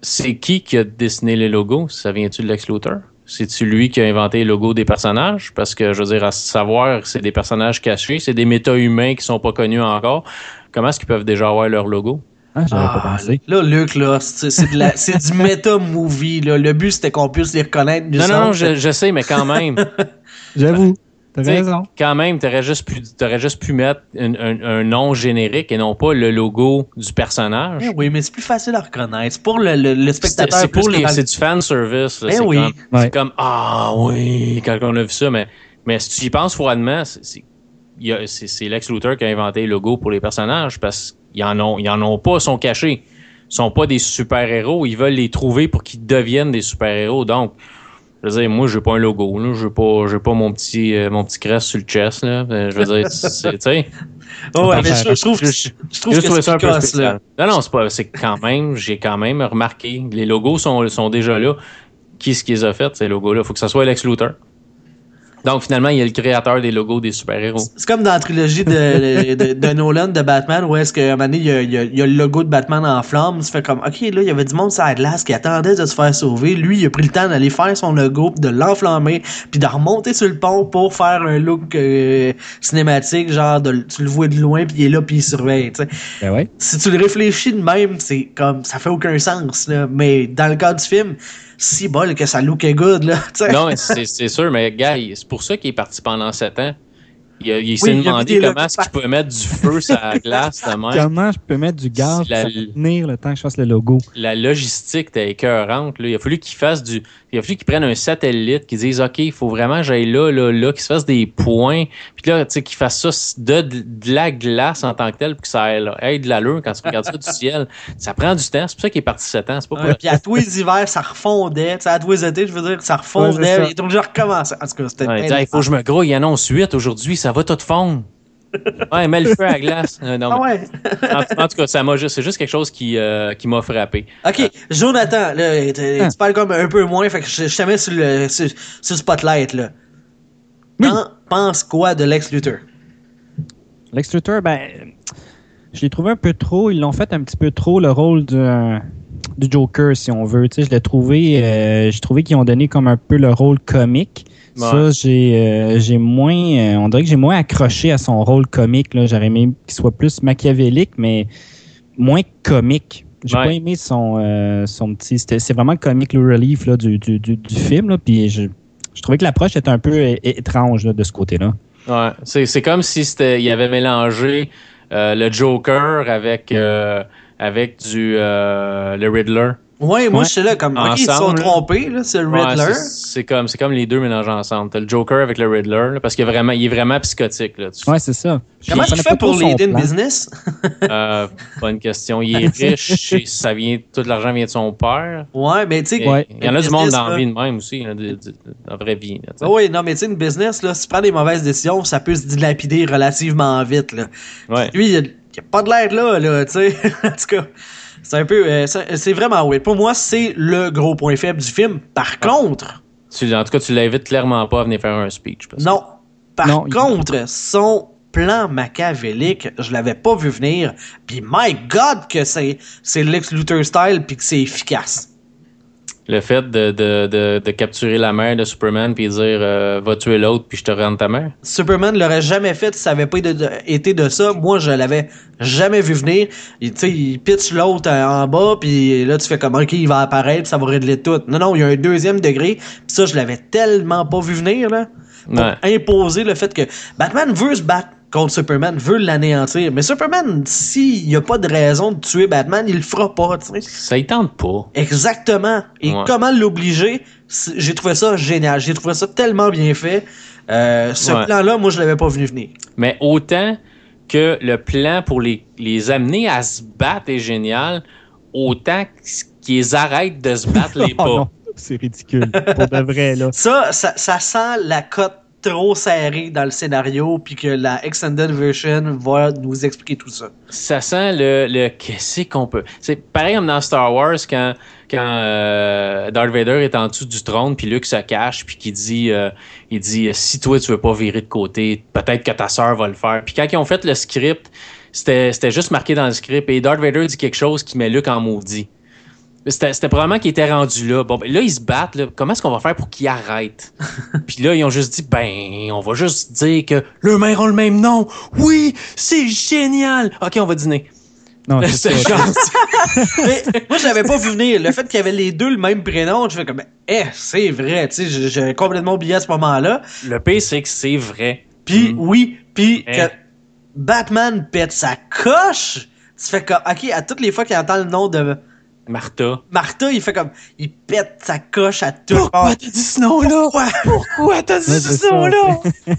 c'est qui qui a dessiné les logos? Ça vient-tu de Lex Luthor? C'est-tu lui qui a inventé les logos des personnages? Parce que, je veux dire, à savoir, c'est des personnages cachés, c'est des méta-humains qui sont pas connus encore. Comment est-ce qu'ils peuvent déjà avoir leur logo? Ah, j'avais Ah, pas pensé. là, Luc, là, c'est c'est de la- <laughs> c'est du méta-movie. là. Le but, c'était qu'on puisse les reconnaître du Non, non, je, je sais, mais quand même. <laughs> J'avoue. T'as raison. Quand même, t'aurais juste pu, t'aurais juste pu mettre un, un- un nom générique et non pas le logo du personnage. Eh oui, mais c'est plus facile à reconnaître. C'est pour le, le, le C'est spectateur. c'est pour les, c'est du fan service. là. Eh c'est oui. comme, Ouais. c'est comme ah oui quand on a vu ça, mais mais si tu y penses froidement, c'est- c'est Lex Luthor qui a inventé le logo pour les personnages parce qu'ils en ont ils en ont pas, ils sont cachés. Ils sont pas des super héros, ils veulent les trouver pour qu'ils deviennent des super héros. Donc je veux dire, moi, j'ai pas un logo, là. J'ai pas, j'ai pas mon petit, euh, mon petit crest sur le chest, là. Euh, Je veux dire, c'est- tu sais. <laughs> Oh, ouais, mais je, je trouve, que- je- je trouve que c'est ça un peu spécial. là. Non, non, c'est pas, c'est quand même, j'ai quand même remarqué, les logos sont, sont déjà là. Qui est-ce qui les a fait, ces logos-là? Faut que ça soit Lex Luthor. Donc, finalement, il y a le créateur des logos des super-héros. C'est comme dans la trilogie de, de, de Nolan de Batman où est-ce qu'à un moment donné, il y, a, il y a- il y a le logo de Batman en flammes. Tu fais comme, OK, là, il y avait du monde sur la glace qui attendait de se faire sauver. Lui, il a pris le temps d'aller faire son logo, puis de l'enflammer, puis de remonter sur le pont pour faire un look euh, cinématique, genre, de, tu le vois de loin, puis il est là, puis il surveille, tu sais. Ben ouais. si tu le réfléchis de même, c'est comme ça fait aucun sens là. Mais dans le cas du film, si bol que ça look good là. <laughs> Non, mais c'est c'est sûr, mais gars, c'est pour ça qu'il est parti pendant sept ans. Il, a- il Oui, s'est demandé comment est-ce qu'il pouvait mettre du feu sur la glace de même. Comment je peux mettre du gaz pour tenir le temps que je fasse le logo? la logistique était écœurante. Là. Il a fallu qu'il fasse du. Il a fallu qu'il prenne un satellite, qu'il dise OK, il faut vraiment que j'aille là, là, là, qu'il se fasse des points. Puis là, tu sais, qu'il fasse ça de, de la glace en tant que tel, puis que ça ait, ait de l'allure quand tu regardes ça du ciel. Ça prend du temps. C'est pour ça qu'il est parti sept ans. C'est pas pour Ouais, puis à tous les hivers, ça refondait. Tu sais, à tous les étés, je veux dire, ça Ouais, refondait. c'est ça. il est obligé de recommencer. En tout cas, c'était Ouais, il faut que je me grouille, il annonce 8 aujourd'hui, ça va tout fondre. Ouais, mets le feu à la glace. Euh, non, Ah ouais. en, en tout cas, ça m'a juste, c'est juste quelque chose qui, euh, qui m'a frappé. OK, Jonathan, là, tu, Hein. tu parles comme un peu moins, fait que je, je te mets sur le, sur, sur le spotlight, là. Oui. Pense quoi de Lex Luthor? Lex Luthor, ben, je l'ai trouvé un peu trop. Ils l'ont fait un petit peu trop le rôle d'un du Joker, si on veut. Tu sais, je l'ai trouvé, euh, j'ai trouvé qu'ils ont donné comme un peu le rôle comique. Ça, j'ai, euh, j'ai moins, euh, on dirait que j'ai moins accroché à son rôle comique. Là. J'aurais aimé qu'il soit plus machiavélique, mais moins comique. J'ai Ouais. pas aimé son, son petit. c'était- C'est vraiment le comic relief là, du, du, du, du film. Là, puis je, je trouvais que l'approche était un peu étrange là, de ce côté-là. Ouais, c'est, c'est comme si c'était, il avait mélangé le Joker avec, avec du, euh, le Riddler. Ouais, moi, Ouais. je suis là comme, ok, ils se sont trompés, là, c'est le Riddler. c'est, c'est comme, c'est comme les deux mélangés ensemble. T'as le Joker avec le Riddler, là, parce qu'il est vraiment, il est vraiment psychotique. Là, Tu- Ouais, c'est ça. Comment tu fais pour l'aider in business? <laughs> Euh, bonne question. Il est riche, et ça vient, tout l'argent vient de son père. Ouais, mais tu sais, Ouais. Il y en a du monde dans la vie de même aussi, là, de, de- de- dans la vraie vie. Ah oui, non, mais tu sais, une business, là, si tu prends des mauvaises décisions, ça peut se dilapider relativement vite, là. Ouais. Lui, il il a pas de l'air là, là, tu sais. <laughs> en tout cas, c'est un peu, euh, c'est c'est vraiment weird. Pour moi, c'est le gros point faible du film. Par Ah. contre, Tu- en tout cas, tu l'invites clairement pas à venir faire un speech. parce que- non. Par Non, il- contre, son plan machiavélique, je l'avais pas vu venir. Puis my God que c'est c'est Lex Luthor style puis que c'est efficace. Le fait de, de, de, de capturer la mère de Superman puis dire euh, va tuer l'autre puis je te rends ta mère? Superman l'aurait jamais fait si ça avait pas été de, ça. Moi, je l'avais jamais vu venir. Il, il pitch l'autre euh, en bas, puis là, tu fais comme, OK, il va apparaître, puis ça va régler tout. Non, non, il y a un deuxième degré. Puis ça, je l'avais tellement pas vu venir, là. Pour Ouais. imposer le fait que Batman veut se battre contre Superman, veut l'anéantir. Mais Superman, s'il n'y a pas de raison de tuer Batman, il le fera pas, tu sais. Ça y tente pas. Exactement. Et Ouais. comment l'obliger, j'ai trouvé ça génial. J'ai trouvé ça tellement bien fait. Euh, ce Ouais. plan-là, moi, je l'avais pas vu venir. Mais autant que le plan pour les, les amener à se battre est génial, autant qu'ils arrêtent de se battre <laughs> les Oh pas. c'est ridicule. Pour de vrai, là. Ça, ça, ça sent la cote trop serrée dans le scénario, puis que la extended version va nous expliquer tout ça. ça sent le, le qu'est-ce qu'on peut. C'est pareil comme dans Star Wars quand, quand euh, Darth Vader est en dessous du trône, puis Luke se cache, puis qu'il dit, euh, il dit si toi tu veux pas virer de côté, peut-être que ta sœur va le faire. Puis quand ils ont fait le script, c'était juste marqué dans le script, et Darth Vader dit quelque chose qui met Luke en maudit. C'était probablement qu'il était rendu là. Bon, ben, là, ils se battent. Là. Comment est-ce qu'on va faire pour qu'ils arrêtent? <laughs> Puis là, ils ont juste dit, ben, on va juste dire que le mère ont le même nom. Oui, c'est génial. OK, on va dîner. Non, <laughs> c'est C'est ça. genre- <laughs> Mais moi, je l'avais pas vu venir. Le fait qu'il y avait les deux le même prénom, je fais comme, eh, c'est vrai, tu sais, j'ai- j'ai complètement oublié à ce moment-là. Le pire, c'est que c'est vrai. Puis Mm. oui, puis Eh. que Batman pète sa coche, tu fais comme, ok, à toutes les fois qu'il entend le nom de Martha. Martha, il fait comme, il pète sa coche à tout. Pourquoi t'as dit ce nom-là? Pourquoi? Pourquoi t'as dit Ouais, ce nom-là? <laughs>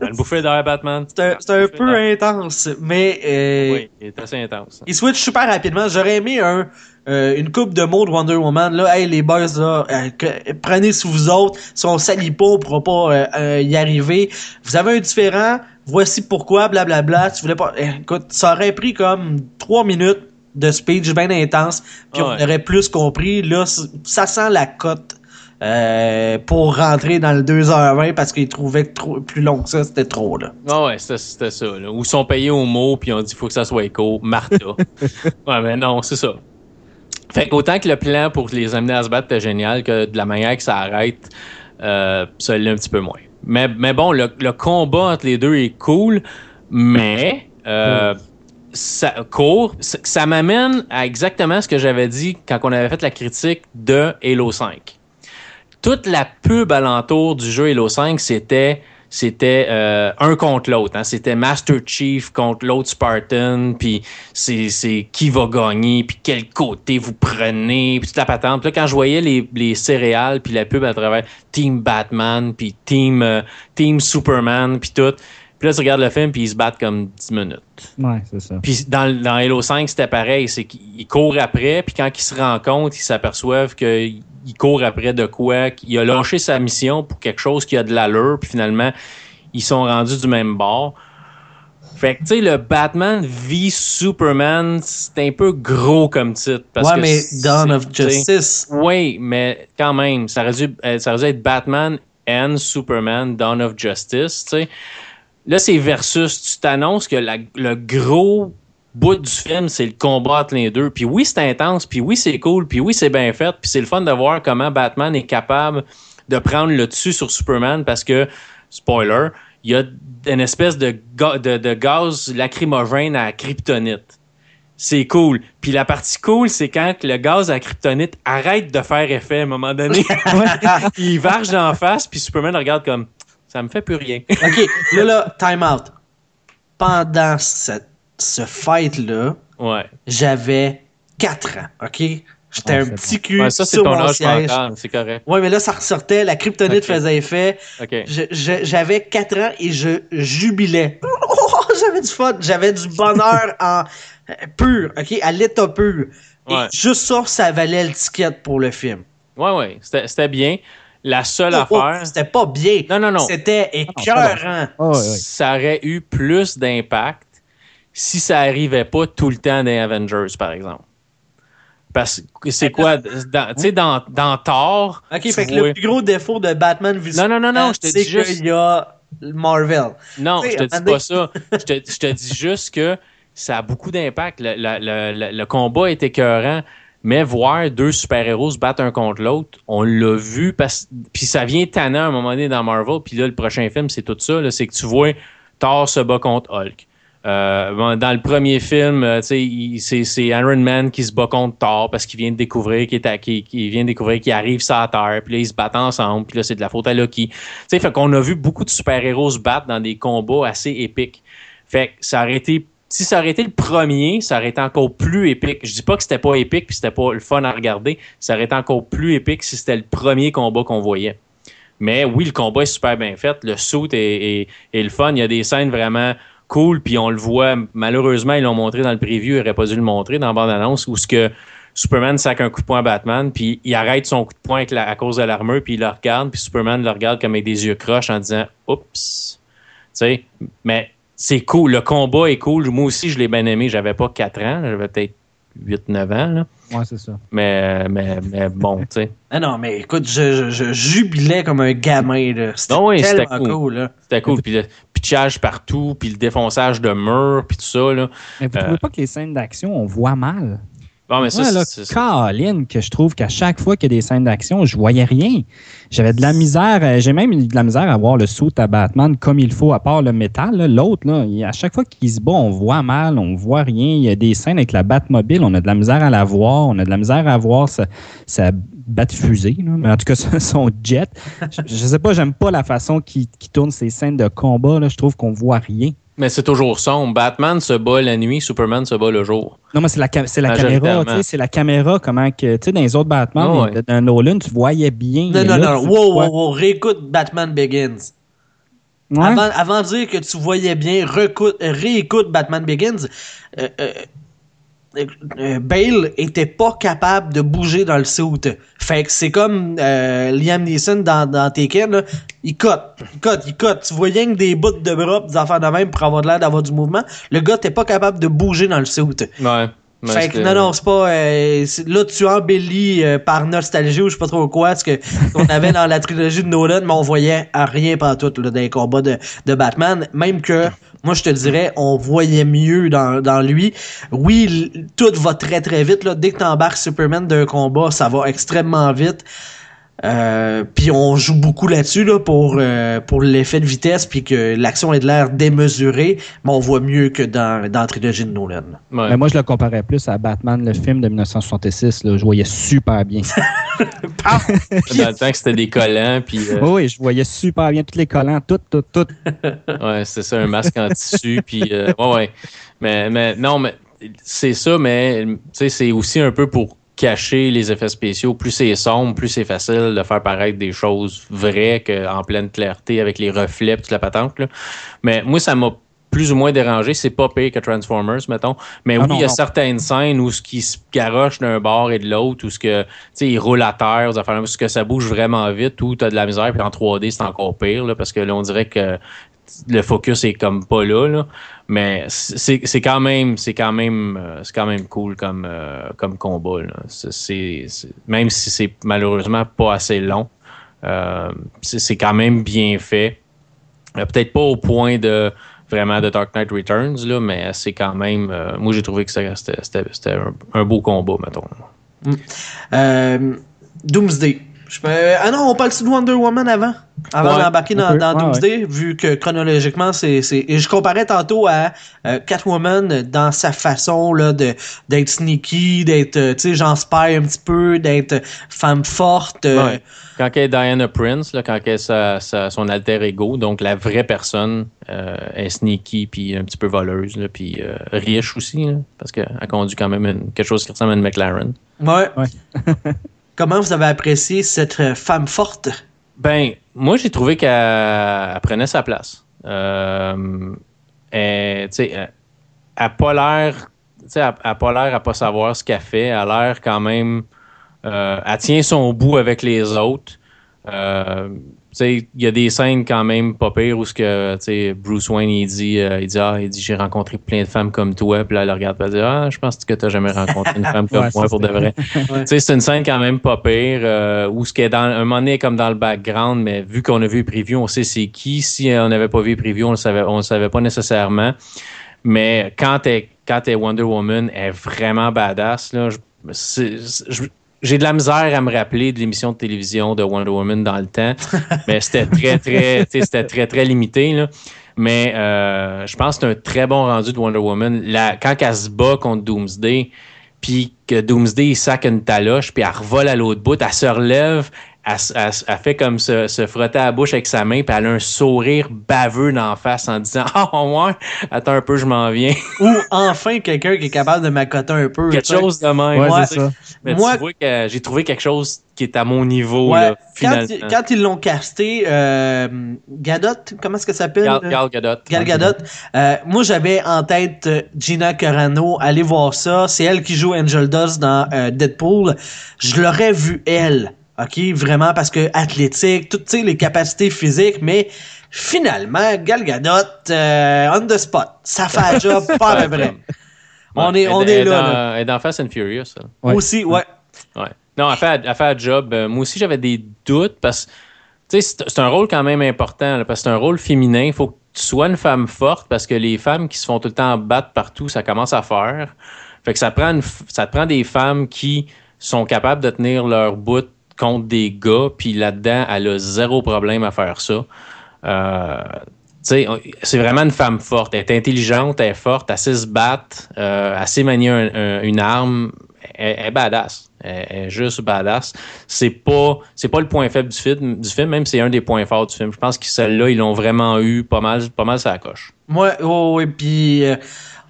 Le bouffait derrière Batman. C'est un, peu intense, mais euh, Oui, il est assez intense. il switch super rapidement. J'aurais aimé un, euh, une coupe de mots de Wonder Woman. Là, hey les boys, là, euh, que- prenez sous vous autres. Si on salit pas, on pourra pas euh, euh, y arriver. Vous avez un différent. Voici pourquoi, blablabla. Tu voulais pas. écoute, ça aurait pris comme trois minutes de speech bien intense, puis Ouais. on aurait plus compris. Là, ça sent la cote. euh, pour rentrer dans le 2h20 parce qu'ils trouvaient que trop, plus long que ça, c'était trop là. Ah ouais, c'était ça. Là. Ou ils sont payés au mot, puis on dit faut que ça soit éco. Martha. <laughs> ouais, mais non, c'est ça. Fait qu'autant que le plan pour les amener à se battre était génial, que de la manière que ça arrête, euh, ça l'est un petit peu moins. Mais, mais bon, le, le combat entre les deux est cool, mais euh, ça court. Ça, m'amène à exactement ce que j'avais dit quand on avait fait la critique de Halo 5 toute la pub alentour du jeu Halo 5, c'était c'était euh, un contre l'autre. Hein. C'était Master Chief contre l'autre Spartan, puis c'est qui va gagner, puis quel côté vous prenez, puis toute la patente. Là, quand je voyais les, les céréales, puis la pub à travers Team Batman, puis Team, euh, Team Superman, puis tout. Puis là, tu regardes le film, puis ils se battent comme 10 minutes. Ouais, c'est ça. Puis dans, dans Halo 5, c'était pareil. C'est qu'ils courent après, puis quand ils se rencontrent, ils s'aperçoivent qu'ils courent après de quoi. qu'il a lâché sa mission pour quelque chose qui a de l'allure, puis finalement, ils sont rendus du même bord. Fait que, tu sais, le Batman v Superman, c'est un peu gros comme titre. Parce ouais, que mais Dawn of Justice. Oui, mais quand même, ça aurait dû, ça aurait dû être Batman and Superman, Dawn of Justice, tu sais. Là, c'est versus. Tu t'annonces que la- le gros bout du film, c'est le combat entre les deux. Puis oui, c'est intense, puis oui, c'est cool, puis oui, c'est bien fait, puis c'est le fun de voir comment Batman est capable de prendre le dessus sur Superman parce que, spoiler, il y a une espèce de, de, de gaz lacrymogène à kryptonite. C'est cool. Puis la partie cool, c'est quand le gaz à kryptonite arrête de faire effet à un moment donné. <laughs> <laughs> il varge d'en face, puis Superman le regarde comme ça me fait plus rien. <laughs> OK, là, là, time out. Pendant cette, ce fight-là, ouais. j'avais 4 ans, OK? J'étais un petit cul ouais, ça, c'est sur ton mon âge siège. c'est correct. Ouais, mais là, ça ressortait, la kryptonite faisait effet. OK. Je- je- J'avais 4 ans et je jubilais. <laughs> Oh, j'avais du fun, j'avais du bonheur <laughs> en pur, OK, à l'état pur. Et Ouais. juste ça, ça valait le ticket pour le film. Ouais, ouais, c'était bien. La seule Oh, oh, affaire, C'était pas bien. Non, non, non. C'était écœurant. Ah, ça aurait eu plus d'impact si ça arrivait pas tout le temps dans Avengers, par exemple. Parce que c'est quoi, dans- tu sais, dans, dans Thor, OK, fait que le plus gros défaut de Batman vu Non, non, non, non, je te c'est dis juste- qu'il y a Marvel. Non, je te dis pas ça. Je te, je te dis juste que ça a beaucoup d'impact. Le, le- le- le- le combat est écœurant, mais voir deux super-héros se battre un contre l'autre, on l'a vu. Parce, puis ça vient tannant à un moment donné dans Marvel. Puis là, le prochain film, c'est tout ça. C'est que tu vois Thor se bat contre Hulk. Euh, dans le premier film, euh, c'est Iron Man qui se bat contre Thor parce qu'il vient de découvrir qu'il vient de découvrir qu'il arrive sur la Terre, puis là ils se battent ensemble, puis là c'est de la faute à Loki. Tu sais, fait qu'on a vu beaucoup de super-héros se battre dans des combats assez épiques. Fait que ça aurait été si ça aurait été le premier, ça aurait été encore plus épique. Je dis pas que c'était pas épique puis c'était pas le fun à regarder, ça aurait été encore plus épique si c'était le premier combat qu'on voyait. Mais oui, le combat est super bien fait. Le saut est, le fun. Il y a des scènes vraiment cool. Puis on le voit. Malheureusement, ils l'ont montré dans le preview. Ils n'auraient pas dû le montrer dans la bande-annonce où ce que Superman sac un coup de poing à Batman. Puis il arrête son coup de poing à cause de l'armure. Puis il le regarde. Puis Superman le regarde comme avec des yeux croches en disant Oups. Tu sais, mais c'est cool. Le combat est cool. Moi aussi, je l'ai bien aimé. J'avais pas 4 ans. J'avais peut-être 8-9 ans. là. Ouais, c'est ça. Mais, mais, mais bon, tu sais. Ah non, mais écoute, je, je, je jubilais comme un gamin. là. C'était Ah oui, c'était tellement cool. cool. là. C'était cool. Puis le pitchage partout, puis le défonçage de murs, puis tout ça. Là. Mais vous Euh. trouvez pas que les scènes d'action, on voit mal? Bon, mais ça, Ouais, là, c'est- c'est- Caroline, que je trouve qu'à chaque fois qu'il y a des scènes d'action, je voyais rien. J'avais de la misère, euh, j'ai même eu de la misère à voir le saut à Batman comme il faut, à part le métal. L'autre, là, à chaque fois qu'il se bat, on voit mal, on voit rien. Il y a des scènes avec la Batmobile, on a de la misère à la voir, on a de la misère à voir sa, sa Bat-fusée, en tout cas <laughs> son jet. Je, je sais pas, j'aime pas la façon qu'il tourne ces scènes de combat. Là. Je trouve qu'on voit rien. Mais c'est toujours sombre. Batman se bat la nuit, Superman se bat le jour. Non, mais c'est la, cam- c'est la caméra, tu sais, c'est la caméra, comment que, tu sais, dans les autres Batman, Ah ouais. dans Nolan, tu voyais bien. Non, non, là, non. Wow, wow, wow. Réécoute Batman Begins. Ouais. Avant, avant de dire que tu voyais bien, réécoute Batman Begins. euh, euh, Bale était pas capable de bouger dans le suit. Fait que c'est comme euh, Liam Neeson dans, dans là. il cote, il cote, il cote. Tu voyais que des bouts de bras, des affaires de même pour avoir de l'air d'avoir du mouvement. Le gars t'es pas capable de bouger dans le suit. Ouais. Mais Fait que non, non, c'est pas. euh, là, tu embellis euh, par nostalgie ou je sais pas trop quoi, ce que qu'on avait dans la trilogie de Nolan, mais on voyait à rien tout là, dans les combats de, de Batman. Même que, moi, je te dirais, on voyait mieux dans, dans lui. Oui, tout va très très vite. Là. Dès que t'embarques Superman d'un combat, ça va extrêmement vite. Euh, puis on joue beaucoup là-dessus là, pour, euh, pour l'effet de vitesse puis que l'action ait de l'air démesurée, mais on voit mieux que dans, dans la trilogie de Nolan. Ouais. Mais moi, je le comparais plus à Batman, le film de 1966. Là, je voyais super bien. <laughs> Dans le temps que c'était des collants, puis euh, oui, oui, je voyais super bien tous les collants, tout, tout, tout. <laughs> ouais, c'est ça, un masque en tissu, puis euh, ouais, ouais. Mais, mais non, mais c'est ça, mais tu sais, c'est aussi un peu pour cacher les effets spéciaux. Plus c'est sombre, plus c'est facile de faire paraître des choses vraies qu'en pleine clarté avec les reflets, toute la patente. Là. Mais moi, ça m'a plus ou moins dérangé. C'est pas pire que Transformers, mettons. Mais Ah oui, il y a non. certaines scènes où ce qui se garoche d'un bord et de l'autre, où ce que, tu sais, il roule à terre, où ce que ça bouge vraiment vite, où t'as de la misère, puis en 3D, c'est encore pire, là, parce que là, on dirait que le focus est comme pas là, mais c'est quand même c'est quand même euh, c'est quand même cool comme euh, comme combat même si c'est malheureusement pas assez long euh, c'est quand même bien fait peut-être pas au point de vraiment de Dark Knight Returns, mais c'est quand même. moi, j'ai trouvé que c'était un, un beau combat, mettons. Euh, Doomsday. Je Ah non, on parle de Wonder Woman avant? Avant Ouais, d'embarquer dans, peu. dans Ouais, Doomsday, vu que chronologiquement, c'est. c'est- Et je comparais tantôt à euh, Catwoman dans sa façon là, de, d'être sneaky, d'être, euh, tu sais, j'en spy un petit peu, d'être femme forte. euh, Ouais. Quand elle est Diana Prince, là, quand elle est sa- sa- son alter ego, donc la vraie personne euh, est sneaky puis un petit peu voleuse, là, puis euh, riche aussi, là, parce qu'elle conduit quand même une- quelque chose qui ressemble à une McLaren. Ouais. Ouais. <laughs> Comment vous avez apprécié cette euh, femme forte? Ben, moi, j'ai trouvé qu'elle elle prenait sa place. Euh, elle, elle elle pas l'air, elle elle pas l'air à pas savoir ce qu'elle fait. Elle a l'air quand même, euh, elle tient son bout avec les autres. Il y a des scènes quand même pas pires où ce que, Bruce Wayne, il dit, euh, il dit, ah, il dit, j'ai rencontré plein de femmes comme toi. Puis là, elle le regarde, elle dit, ah, je pense que t'as jamais rencontré une femme <laughs> comme Ouais, moi pour de vrai. Ouais. Tu sais, c'est une scène quand même pas pire, euh, où ce qui est dans, un moment donné, comme dans le background, mais vu qu'on a vu les previews, on sait c'est qui. Si on n'avait pas vu les previews, on le savait, on le savait pas nécessairement. Mais quand elle, quand est Wonder Woman, elle est vraiment badass, là. Je- j'ai de la misère à me rappeler de l'émission de télévision de Wonder Woman dans le temps, <laughs> mais c'était très, très, c'était très, très limité, là. Mais euh, je pense que c'est un très bon rendu de Wonder Woman. La, quand elle se bat contre Doomsday, puis que Doomsday il sac une taloche, puis elle revole à l'autre bout, elle se relève, elle, fait comme se, se frotter à la bouche avec sa main, puis elle a un sourire baveux d'en face en disant <laughs> « Ah ouais, attends un peu, je m'en viens. Ou enfin quelqu'un qui est capable de m'accoter un peu. » Quelque chose de même. Ouais, Ouais. c'est ça. Mais Moi- tu vois que j'ai trouvé quelque chose qui est à mon niveau, Ouais, là, quand, finalement. ils- quand ils l'ont casté, euh, Gadot, comment est-ce que ça s'appelle? Gal, Gal Gadot. Gal Gadot. Euh, moi, j'avais en tête euh, Gina Carano. Allez voir ça. C'est elle qui joue Angel Dust dans euh, Deadpool. Je l'aurais vu elle. OK? Vraiment parce que athlétique, toutes tu sais, les capacités physiques, mais finalement, Gal Gadot, euh, on the spot. Ça fait un job <laughs> pas à peu près. On est, on elle, est elle là, dans- là. Elle est dans Fast and Furious. Ouais. Aussi, ouais. Ouais. Non, elle fait, elle fait un job. Euh, moi aussi, j'avais des doutes parce que tu sais, c'est un rôle quand même important là, parce que c'est un rôle féminin. Il faut que tu sois une femme forte parce que les femmes qui se font tout le temps battre partout, ça commence à faire. Fait que ça prend une ça te prend des femmes qui sont capables de tenir leur bout contre des gars, puis là-dedans, elle a zéro problème à faire ça. Euh, c'est vraiment une femme forte. Elle est intelligente, elle est forte, elle sait se battre, euh, elle sait manier un- un- une arme. Elle, est badass. Elle, est juste badass. C'est pas, pas le point faible du film, du film, même c'est un des points forts du film. Je pense que celle-là, ils l'ont vraiment eu pas mal, pas mal ça coche. Ouais, ouais, ouais, puis euh,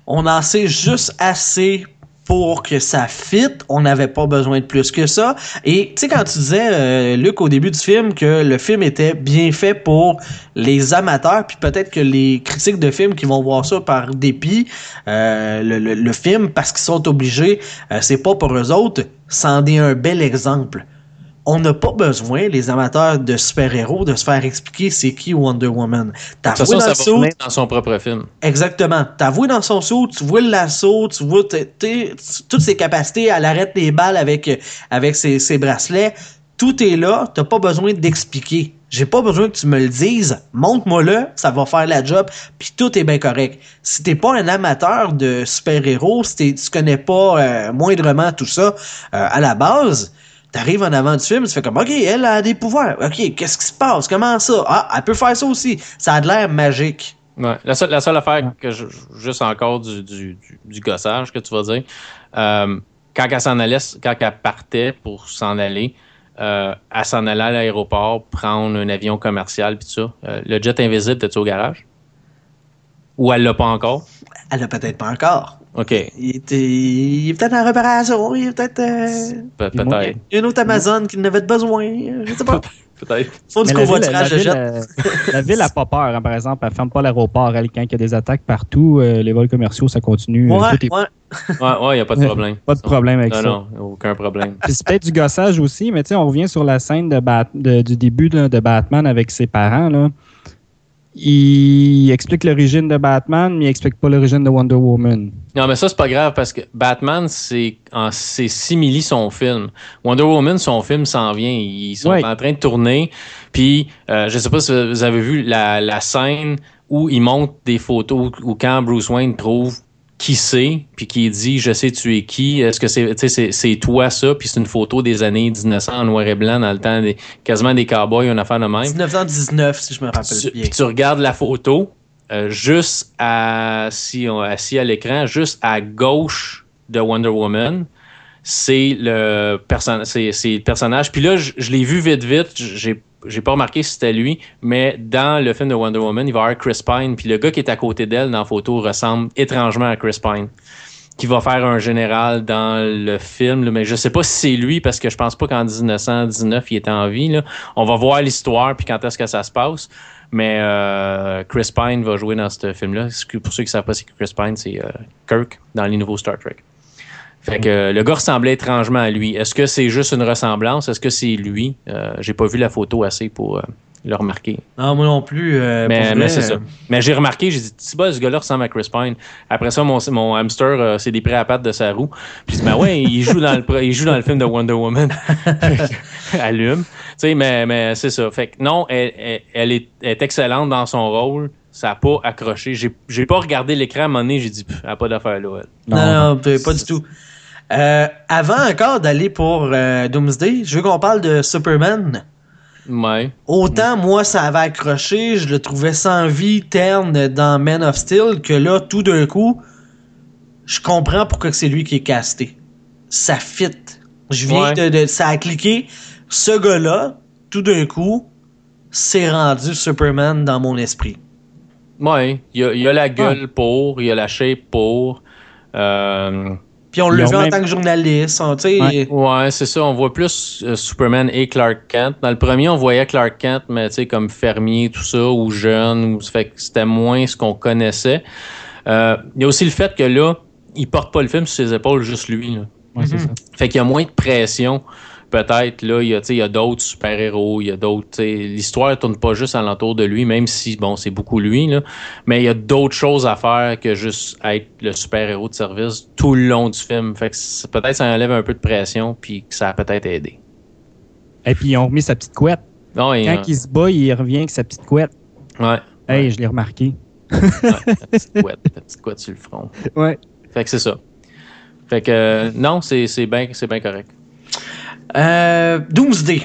on en sait juste assez pour que ça fit. On n'avait pas besoin de plus que ça. Et tu sais, quand tu disais, euh, Luc, au début du film, que le film était bien fait pour les amateurs, puis peut-être que les critiques de films qui vont voir ça par dépit, euh, le, le- film, parce qu'ils sont obligés, euh, c'est pas pour eux autres, c'en est un bel exemple on n'a pas besoin, les amateurs de super-héros, de se faire expliquer c'est qui Wonder Woman. T'as vu dans saut, dans son propre film. Exactement. T'as vu dans son saut, tu vois le lasso, tu vois toutes ses capacités, elle arrête les balles avec, avec ses, ses bracelets. Tout est là, t'as pas besoin d'expliquer. J'ai pas besoin que tu me le dises. Montre-moi-le, ça va faire la job, puis tout est bien correct. Si t'es pas un amateur de super-héros, si tu connais pas euh, moindrement tout ça euh, à la base, T'arrives en avant du film, tu fais comme, OK, elle a des pouvoirs. OK, qu'est-ce qui se passe? Comment ça? Ah, elle peut faire ça aussi. Ça a de l'air magique. Ouais. La, seule, la seule affaire que je, juste encore du, du, du, du gossage que tu vas dire, euh, quand elle s'en allait, quand elle partait pour s'en aller, euh, elle s'en allait à l'aéroport prendre un avion commercial puis ça. Euh, le jet invisible, t'es-tu au garage? Ou elle l'a pas encore? Elle l'a peut-être pas encore. OK. Il, était, il est peut-être en réparation, il est peut-être euh, Pe- Peut-être. une autre Amazon qui en avait besoin. Je sais pas. <laughs> Peut-être. Faut du covoiturage jet. euh, la ville a pas peur, hein, par exemple. Elle ferme pas l'aéroport. Elle, Quand il y a des attaques partout, euh, les vols commerciaux, ça continue. euh, Ouais, tout est- ouais. Ouais, ouais, y a pas de <laughs> problème. Pas de problème avec non, ça. Non, aucun problème. Puis c'est peut-être du gossage aussi, mais tu sais, on revient sur la scène de Bat- de- du début là, de Batman avec ses parents. Là. Il explique l'origine de Batman, mais il explique pas l'origine de Wonder Woman. Non, mais ça, c'est pas grave parce que Batman, c'est en- c'est simili son film. Wonder Woman, son film s'en vient. Ils sont Ouais. en train de tourner. Puis, euh, je sais pas si vous avez vu la, la scène où il montre des photos où quand Bruce Wayne trouve qui c'est, puis qui dit je sais tu es qui, est-ce que c'est c'est, c'est toi ça, puis c'est une photo des années 1900 en noir et blanc dans le temps des quasiment des cowboys, une affaire de même. 1919 si je me rappelle Tu- bien. Puis tu regardes la photo, euh, juste à, si on assis à l'écran, juste à gauche de Wonder Woman, c'est le, perso- c'est, c'est le personnage. Puis là, je, je l'ai vu vite, vite. J'ai, j'ai pas remarqué si c'était lui, mais dans le film de Wonder Woman, il va y avoir Chris Pine. Puis le gars qui est à côté d'elle dans la photo ressemble étrangement à Chris Pine qui va faire un général dans le film, mais je sais pas si c'est lui parce que je pense pas qu'en 1919 il était en vie. Là. On va voir l'histoire puis quand est-ce que ça se passe. Mais euh, Chris Pine va jouer dans ce film-là. Pour ceux qui savent pas, c'est Chris Pine, c'est euh, Kirk dans les nouveaux Star Trek. Fait que euh, le gars ressemblait étrangement à lui. Est-ce que c'est juste une ressemblance? Est-ce que c'est lui? Euh, J'ai pas vu la photo assez pour euh, le remarquer. Non, moi non plus. euh, Mais, c'est ça. Mais j'ai remarqué, j'ai dit, tu sais, ce gars-là ressemble à Chris Pine. Après ça, mon, mon hamster s'est des prêts à pattes de sa roue. Puis je dis, ben ouais, il joue dans le, il joue dans le film de Wonder Woman. <laughs> Allume. Tu sais, mais, mais c'est ça. Fait que non, elle, elle, elle est, elle est excellente dans son rôle. Ça n'a pas accroché. J'ai, j'ai pas regardé l'écran à un moment donné, j'ai dit, elle a pas d'affaire là, elle. Non, non, pas pas du tout. Euh, avant encore d'aller pour euh, Doomsday, je veux qu'on parle de Superman. Ouais. Autant moi ça avait accroché, je le trouvais sans vie terne dans Man of Steel que là tout d'un coup, je comprends pourquoi c'est lui qui est casté. Ça fit. Je viens Ouais. de, de- ça a cliqué. Ce gars-là, tout d'un coup, s'est rendu Superman dans mon esprit. Ouais. Il y a, il y a la gueule pour, il y a la shape pour. Euh, Puis on l'a ont vu en même- tant que journaliste, sais. Ouais. Ouais, c'est ça. On voit plus euh, Superman et Clark Kent. Dans le premier, on voyait Clark Kent, mais tu sais, comme fermier, tout ça, ou jeune, ou ça fait que c'était moins ce qu'on connaissait. Euh, Il y a aussi le fait que là, il porte pas le film sur ses épaules, juste lui. là. Ouais, c'est ça. Fait qu'il y a moins de pression. Peut-être, là, il y a, tu sais, il y a d'autres super-héros, il y a d'autres, l'histoire tourne pas juste alentour de lui, même si, bon, c'est beaucoup lui, là. Mais il y a d'autres choses à faire que juste être le super-héros de service tout le long du film. Fait que peut-être ça enlève un peu de pression, puis que ça a peut-être aidé. Et puis, ils ont remis sa petite couette. Non, Quand euh, il se bat, il revient avec sa petite couette. ouais, Hey, je l'ai remarqué. la petite couette, petite couette sur le front. Ouais. Fait que c'est ça. Fait que, euh, non, c'est c'est bien c'est bien correct. Euh, Doomsday.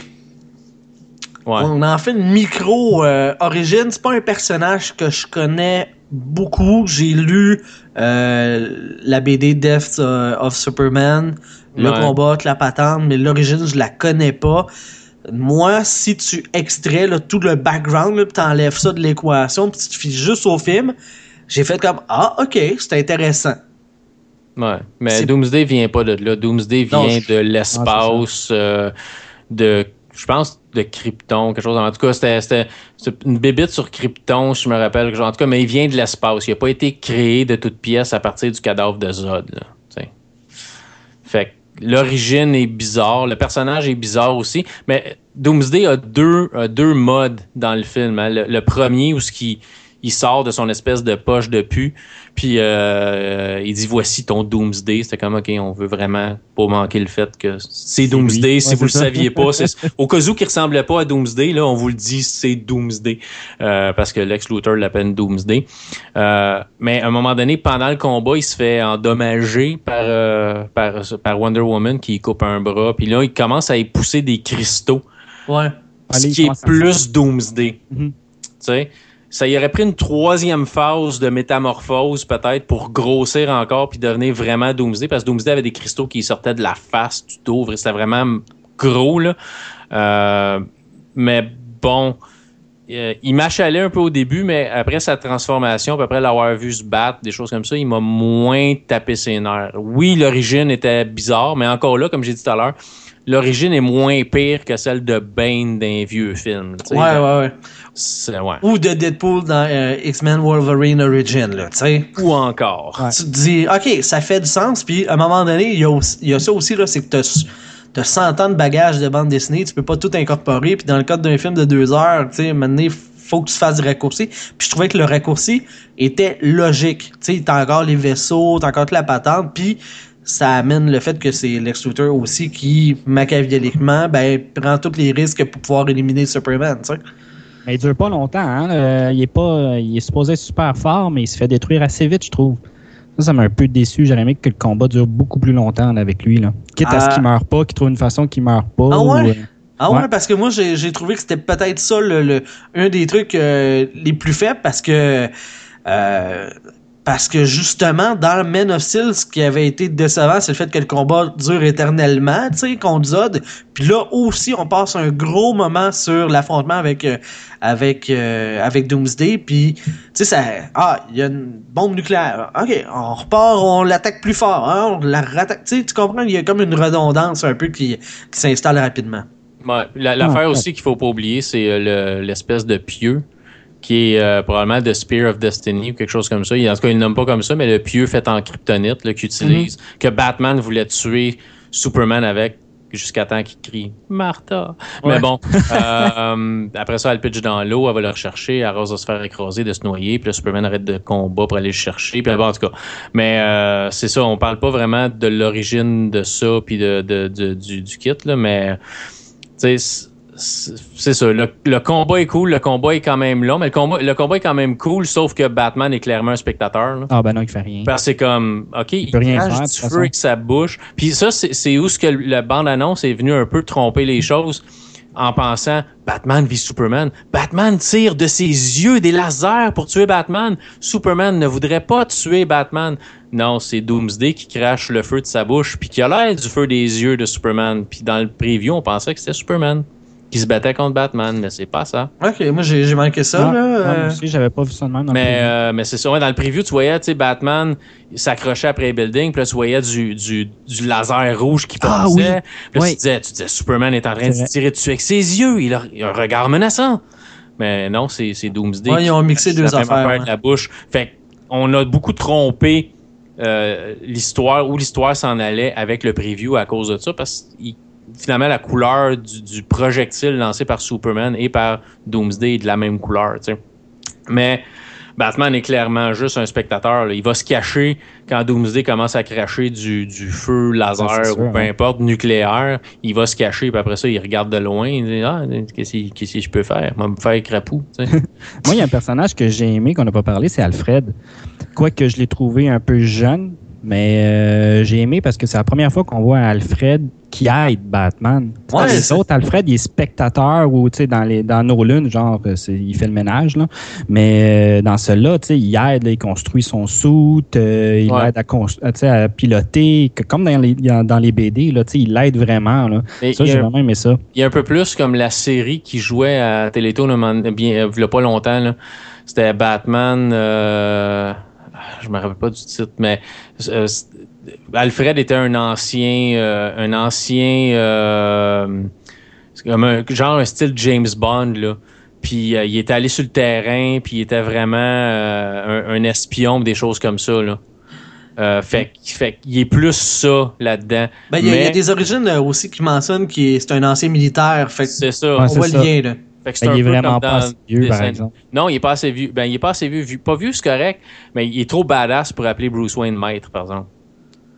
Ouais. On en fait une micro euh, origine. C'est pas un personnage que je connais beaucoup. J'ai lu euh, la BD Death euh, of Superman, le combat, la patente, mais l'origine, je la connais pas. Moi, si tu extrais là, tout le background, là, puis t'enlèves ça de l'équation, puis tu te fies juste au film, j'ai fait comme Ah, ok, c'est intéressant. Ouais, mais Doomsday vient pas de là. Doomsday Non, vient je- de l'espace, euh, de, je pense, de Krypton, quelque chose. En tout cas, c'était une bébite sur Krypton, je me rappelle. En tout cas, mais il vient de l'espace. Il n'a pas été créé de toutes pièces à partir du cadavre de Zod. Là, fait que l'origine est bizarre, le personnage est bizarre aussi. Mais Doomsday a deux, a deux modes dans le film. hein. Le, le premier, où ce qui il sort de son espèce de poche de pu, puis euh, il dit voici ton Doomsday. C'était comme ok, on veut vraiment pas manquer le fait que c'est Doomsday. Si Ouais, vous le ça. saviez pas, <laughs> au cas où qui ressemblait pas à Doomsday, là, on vous le dit, c'est Doomsday euh, parce que Lex Luthor l'appelle Doomsday. Euh, mais à un moment donné, pendant le combat, il se fait endommager par par, par Wonder Woman qui coupe un bras, puis là, il commence à y pousser des cristaux Ouais. ce Allez, qui est plus Doomsday. Mhm. Tu sais, ça y aurait pris une troisième phase de métamorphose peut-être pour grossir encore puis devenir vraiment Doomsday parce que Doomsday avait des cristaux qui sortaient de la face, du dos, c'était vraiment gros là. Euh, mais bon, euh, il m'achalait un peu au début, mais après sa transformation, après l'avoir vu se battre, des choses comme ça, il m'a moins tapé ses nerfs. Oui, l'origine était bizarre, mais encore là, comme j'ai dit tout à l'heure, l'origine est moins pire que celle de Bane d'un vieux film. tu sais. Ouais, ouais, ouais. Ouais. Ou de Deadpool dans euh, X-Men Wolverine Origin, là, tu sais. Ou encore. Ouais. tu te dis, OK, ça fait du sens. Puis, à un moment donné, il y a, y ça aussi, là, c'est que t'as as 100 ans de bagages de bande dessinée, tu peux pas tout incorporer. Puis, dans le cadre d'un film de deux heures, tu sais, maintenant, il faut que tu fasses du raccourci. Puis, je trouvais que le raccourci était logique. Tu sais, t'as encore les vaisseaux, t'as encore toute la patente. Puis, ça amène le fait que c'est Lex Luthor aussi qui, machiavéliquement, ben, prend tous les risques pour pouvoir éliminer Superman, tu sais. Mais il dure pas longtemps. Hein? Euh, il, est pas, il est supposé être super fort, mais il se fait détruire assez vite, je trouve. Ça, ça m'a un peu déçu. J'aurais aimé que le combat dure beaucoup plus longtemps avec lui. Là. Quitte à ce Ah. qu'il meure pas, qu'il trouve une façon qu'il meure pas. Ah ouais? ou, euh, Ah ouais, Ouais. parce que moi j'ai j'ai trouvé que c'était peut-être ça le, le- un des trucs euh, les plus faibles parce que euh, parce que justement dans Men of Steel ce qui avait été décevant c'est le fait que le combat dure éternellement, tu sais contre Zod. Puis là aussi on passe un gros moment sur l'affrontement avec euh, avec euh, avec Doomsday puis tu sais ça ah il y a une bombe nucléaire. OK, on repart, on l'attaque plus fort, hein, on la rattaque, tu sais tu comprends, il y a comme une redondance un peu qui qui s'installe rapidement. Ouais, la- L'affaire Ah, aussi qu'il faut pas oublier, c'est euh, le- l'espèce de pieu qui est euh, probablement The Spear of Destiny ou quelque chose comme ça. Il- En tout cas, il ne nomme pas comme ça, mais le pieu fait en kryptonite là, qu'il utilise, que Batman voulait tuer Superman avec jusqu'à temps qu'il crie Martha. Ouais. <laughs> Mais bon, euh, après ça, elle pitch dans l'eau, elle va le rechercher, elle rose de se faire écraser, de se noyer, puis là, Superman arrête de combat pour aller le chercher, puis bon, en tout cas. Mais euh, c'est ça, on parle pas vraiment de l'origine de ça, puis de, de- de- du, du kit, là, mais tu sais, c'est- ça. Le, le combat est cool, le combat est quand même long, mais le combat, le combat est quand même cool, sauf que Batman est clairement un spectateur. là. Ah ben non, il fait rien. Parce que c'est comme, OK, il, peut rien crache faire, du feu façon. avec sa bouche. Puis ça, c'est c'est où ce que la bande-annonce est venue un peu tromper les choses en pensant Batman vit Superman. Batman tire de ses yeux des lasers pour tuer Batman. Superman ne voudrait pas tuer Batman. Non, c'est Doomsday qui crache le feu de sa bouche puis qui a l'air du feu des yeux de Superman. Puis dans le preview, on pensait que c'était Superman qui se battait contre Batman, mais c'est pas ça. OK, moi j'ai manqué ça Ah, là. ah, euh. moi aussi, j'avais pas vu ça de même dans le Mais, preview. euh, mais c'est ça. Ouais, dans le preview, tu voyais, tu sais, Batman s'accrochait après les buildings, puis là, tu voyais du, du, du laser rouge qui passait. Ah oui. Puis là, Oui. tu, disais, tu disais, Superman est en train de vrai. se tirer dessus avec ses yeux. Il a, il a un regard menaçant. Mais non, c'est c'est Doomsday. Ouais, ils ont mixé deux affaires, affaire de la bouche. Fait on a beaucoup trompé euh, l'histoire, où l'histoire s'en allait avec le preview à cause de ça, parce que finalement, la couleur du, du projectile lancé par Superman et par Doomsday est de la même couleur. Mais Batman est clairement juste un spectateur. là. Il va se cacher quand Doomsday commence à cracher du, du feu laser Ah, ou peu hein. importe, nucléaire. Il va se cacher, puis après ça, il regarde de loin. Il dit Ah, qu'est-ce que je peux faire? Je vais me faire crapou. <laughs> Moi, il y a un personnage que j'ai aimé, qu'on n'a pas parlé, c'est Alfred. Quoique je l'ai trouvé un peu jeune, mais euh, j'ai aimé parce que c'est la première fois qu'on voit Alfred qui aide Batman. Ouais, Dans les autres, Alfred, il est spectateur ou dans, les, dans nos lunes, genre, euh, il fait le ménage. Là. Mais euh, dans celui-là, il aide, là, il construit son soute, euh, il Ouais. aide à, piloter, que- comme dans les, dans les BD, là, il l'aide vraiment. Là. Et Ça, j'ai vraiment aimé ça. Il y a un peu plus comme la série qui jouait à Télétoon il y a pas longtemps. C'était Batman. Euh, je me rappelle pas du titre, mais euh, c'est- Alfred était un ancien, euh, un ancien, euh, comme un genre un style James Bond là. Puis euh, il était allé sur le terrain, puis il était vraiment euh, un, un espion, des choses comme ça là. Euh, fait, que- fait qu'il est plus ça là-dedans. Ben, il y, a- il y a Mais- des origines euh, aussi qui mentionnent qu'il est, c'est un ancien militaire. Fait C'est ça. On voit ça. le lien, là. Fait que Ben, un il est peu vraiment comme pas assez vieux, par Descend- exemple. Non, il est pas assez vieux. Ben, il est pas assez vieux. Vu- Pas vieux, c'est correct, mais il est trop badass pour appeler Bruce Wayne maître, par exemple.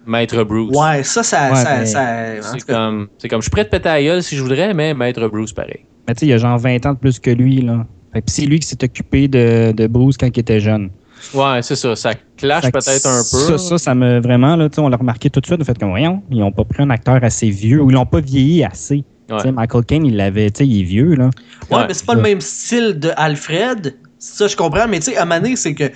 Maître Bruce. Ouais, ça, ça. Ouais, ça, ça- C'est comme, c'est comme, je suis prêt de péter la gueule si je voudrais, mais Maître Bruce, pareil. Mais tu sais, il a genre 20 ans de plus que lui. Là. Fait que c'est lui qui s'est occupé de, de Bruce quand il était jeune. Ouais, c'est ça. Ça clash peut-être un Ça, peu. ça, ça me vraiment, là, tu sais, on l'a remarqué tout de suite. En fait, comme voyons, ils n'ont pas pris un acteur assez vieux ou ils l'ont pas vieilli assez. Ouais. Michael Caine, il l'avait, tu sais, il est vieux, là. Ouais, Ouais, mais c'est pas le même style de Alfred. Ça, je comprends, mais tu sais, à Mané, c'est que,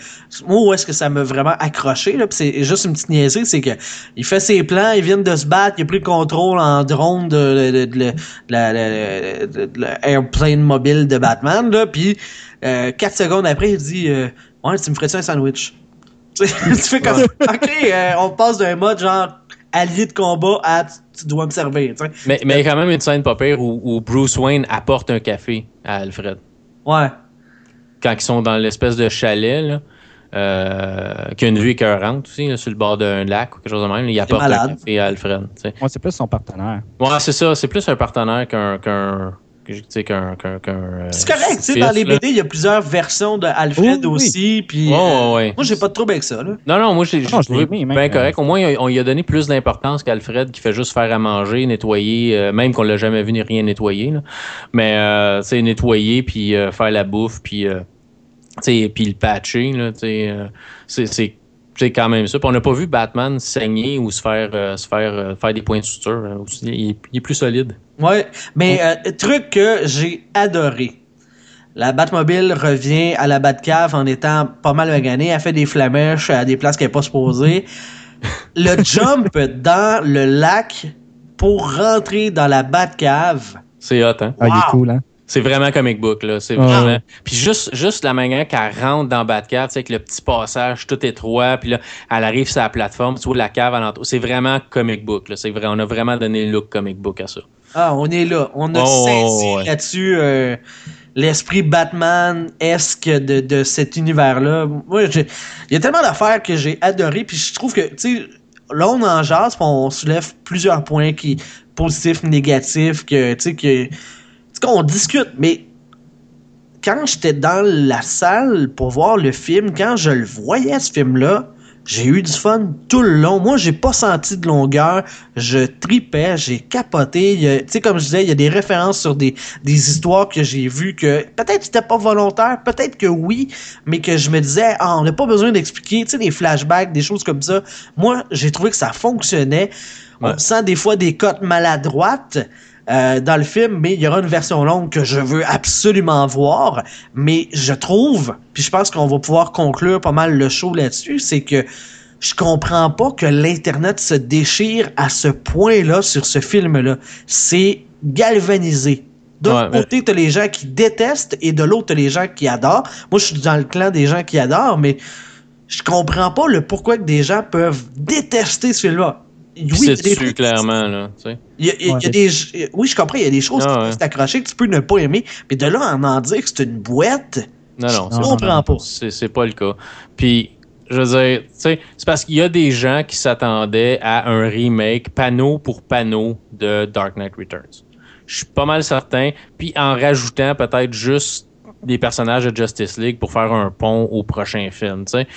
moi, où est-ce que ça m'a vraiment accroché, là, c'est juste une petite niaiserie, c'est que, il fait ses plans, ils viennent de se battre, il a pris le contrôle en drone de, de, de, de la, de- de- de la airplane mobile de Batman, là, puis euh, quatre secondes après, il dit, euh, ouais, tu me ferais-tu un sandwich? <laughs> Tu fais comme, ok, euh, on passe d'un mode genre allié de combat à tu, dois me servir. Mais, mais il y a quand même une scène pas pire où, où Bruce Wayne apporte un café à Alfred. Ouais. Quand ils sont dans l'espèce de chalet, là, euh, qui a une vue écœurante aussi, là, sur le bord d'un lac ou quelque chose de même, là, il apporte un café à Alfred. Moi, c'est plus son partenaire. Ouais, c'est ça. C'est plus un partenaire qu'un qu'un. euh, C'est correct, tu sais, dans les. BD, il y a plusieurs versions de Alfred Oui, oui. aussi, puis Ouais, euh, ouais, ouais. moi j'ai pas de trouble avec ça, là. Non, non, moi, j'ai je trouvé bien correct. Au moins, on, lui a donné plus d'importance qu'Alfred qui fait juste faire à manger, nettoyer, euh, même qu'on l'a jamais vu ni rien nettoyer. Là. Mais, euh, tu sais, nettoyer, puis euh, faire la bouffe, puis, euh, tu sais, puis le patcher, là, tu sais, euh, c'est- c'est quand même ça. Puis on n'a pas vu Batman saigner ou se faire, euh, se faire, euh, faire des points de suture. hein. Il, est- il est plus solide. Ouais, mais euh, truc que j'ai adoré. La Batmobile revient à la Batcave en étant pas mal maganée. Elle fait des flamèches à des places qu'elle n'est pas supposée. <laughs> Le jump dans le lac pour rentrer dans la Batcave. C'est hot, hein? Ah, il est Wow. cool, hein? C'est vraiment comic book, là. C'est Ah. vraiment. Puis juste, juste la manière qu'elle rentre dans Batcave, tu sais, avec le petit passage tout étroit, puis là, elle arrive sur la plateforme, tu vois la cave alentour. C'est vraiment comic book, là. C'est vrai, on a vraiment donné le look comic book à ça. Ah, on est là. On a Oh, saisi ouais. là-dessus euh, l'esprit Batman-esque de, de cet univers-là. Moi, il y a tellement d'affaires que j'ai adoré, puis je trouve que, tu sais, là, on en jase, on soulève plusieurs points qui positifs, négatifs, que, tu sais, que, qu'on discute, mais quand j'étais dans la salle pour voir le film, quand je le voyais, ce film-là, j'ai eu du fun tout le long. Moi, j'ai pas senti de longueur. Je tripais, j'ai capoté. Tu sais, comme je disais, il y a des références sur des, des histoires que j'ai vues que peut-être c'était pas volontaire, peut-être que oui, mais que je me disais, ah, on n'a pas besoin d'expliquer. Tu sais, des flashbacks, des choses comme ça. Moi, j'ai trouvé que ça fonctionnait. On sent des fois des cotes maladroites. Euh, dans le film, mais il y aura une version longue que je veux absolument voir. Mais je trouve, puis je pense qu'on va pouvoir conclure pas mal le show là-dessus, c'est que je comprends pas que l'Internet se déchire à ce point-là sur ce film-là. C'est galvanisé. D'un Ouais, côté, t'as les gens qui détestent et de l'autre, t'as les gens qui adorent. Moi, je suis dans le clan des gens qui adorent, mais je comprends pas le pourquoi que des gens peuvent détester ce film-là. Oui, c'est des dessus, clairement, là. Tu sais? il y a, il y a Ouais. des, oui, je comprends, il y a des choses Ah qui ouais. peuvent t'accrocher que tu peux ne pas aimer, mais de là à en dire que c'est une boîte, Non, non, je c'est- comprends pas. C'est c'est pas le cas. Puis, je veux dire, tu sais, c'est parce qu'il y a des gens qui s'attendaient à un remake panneau pour panneau de Dark Knight Returns. Je suis pas mal certain. Puis en rajoutant peut-être juste des personnages de Justice League pour faire un pont au prochain film, tu sais.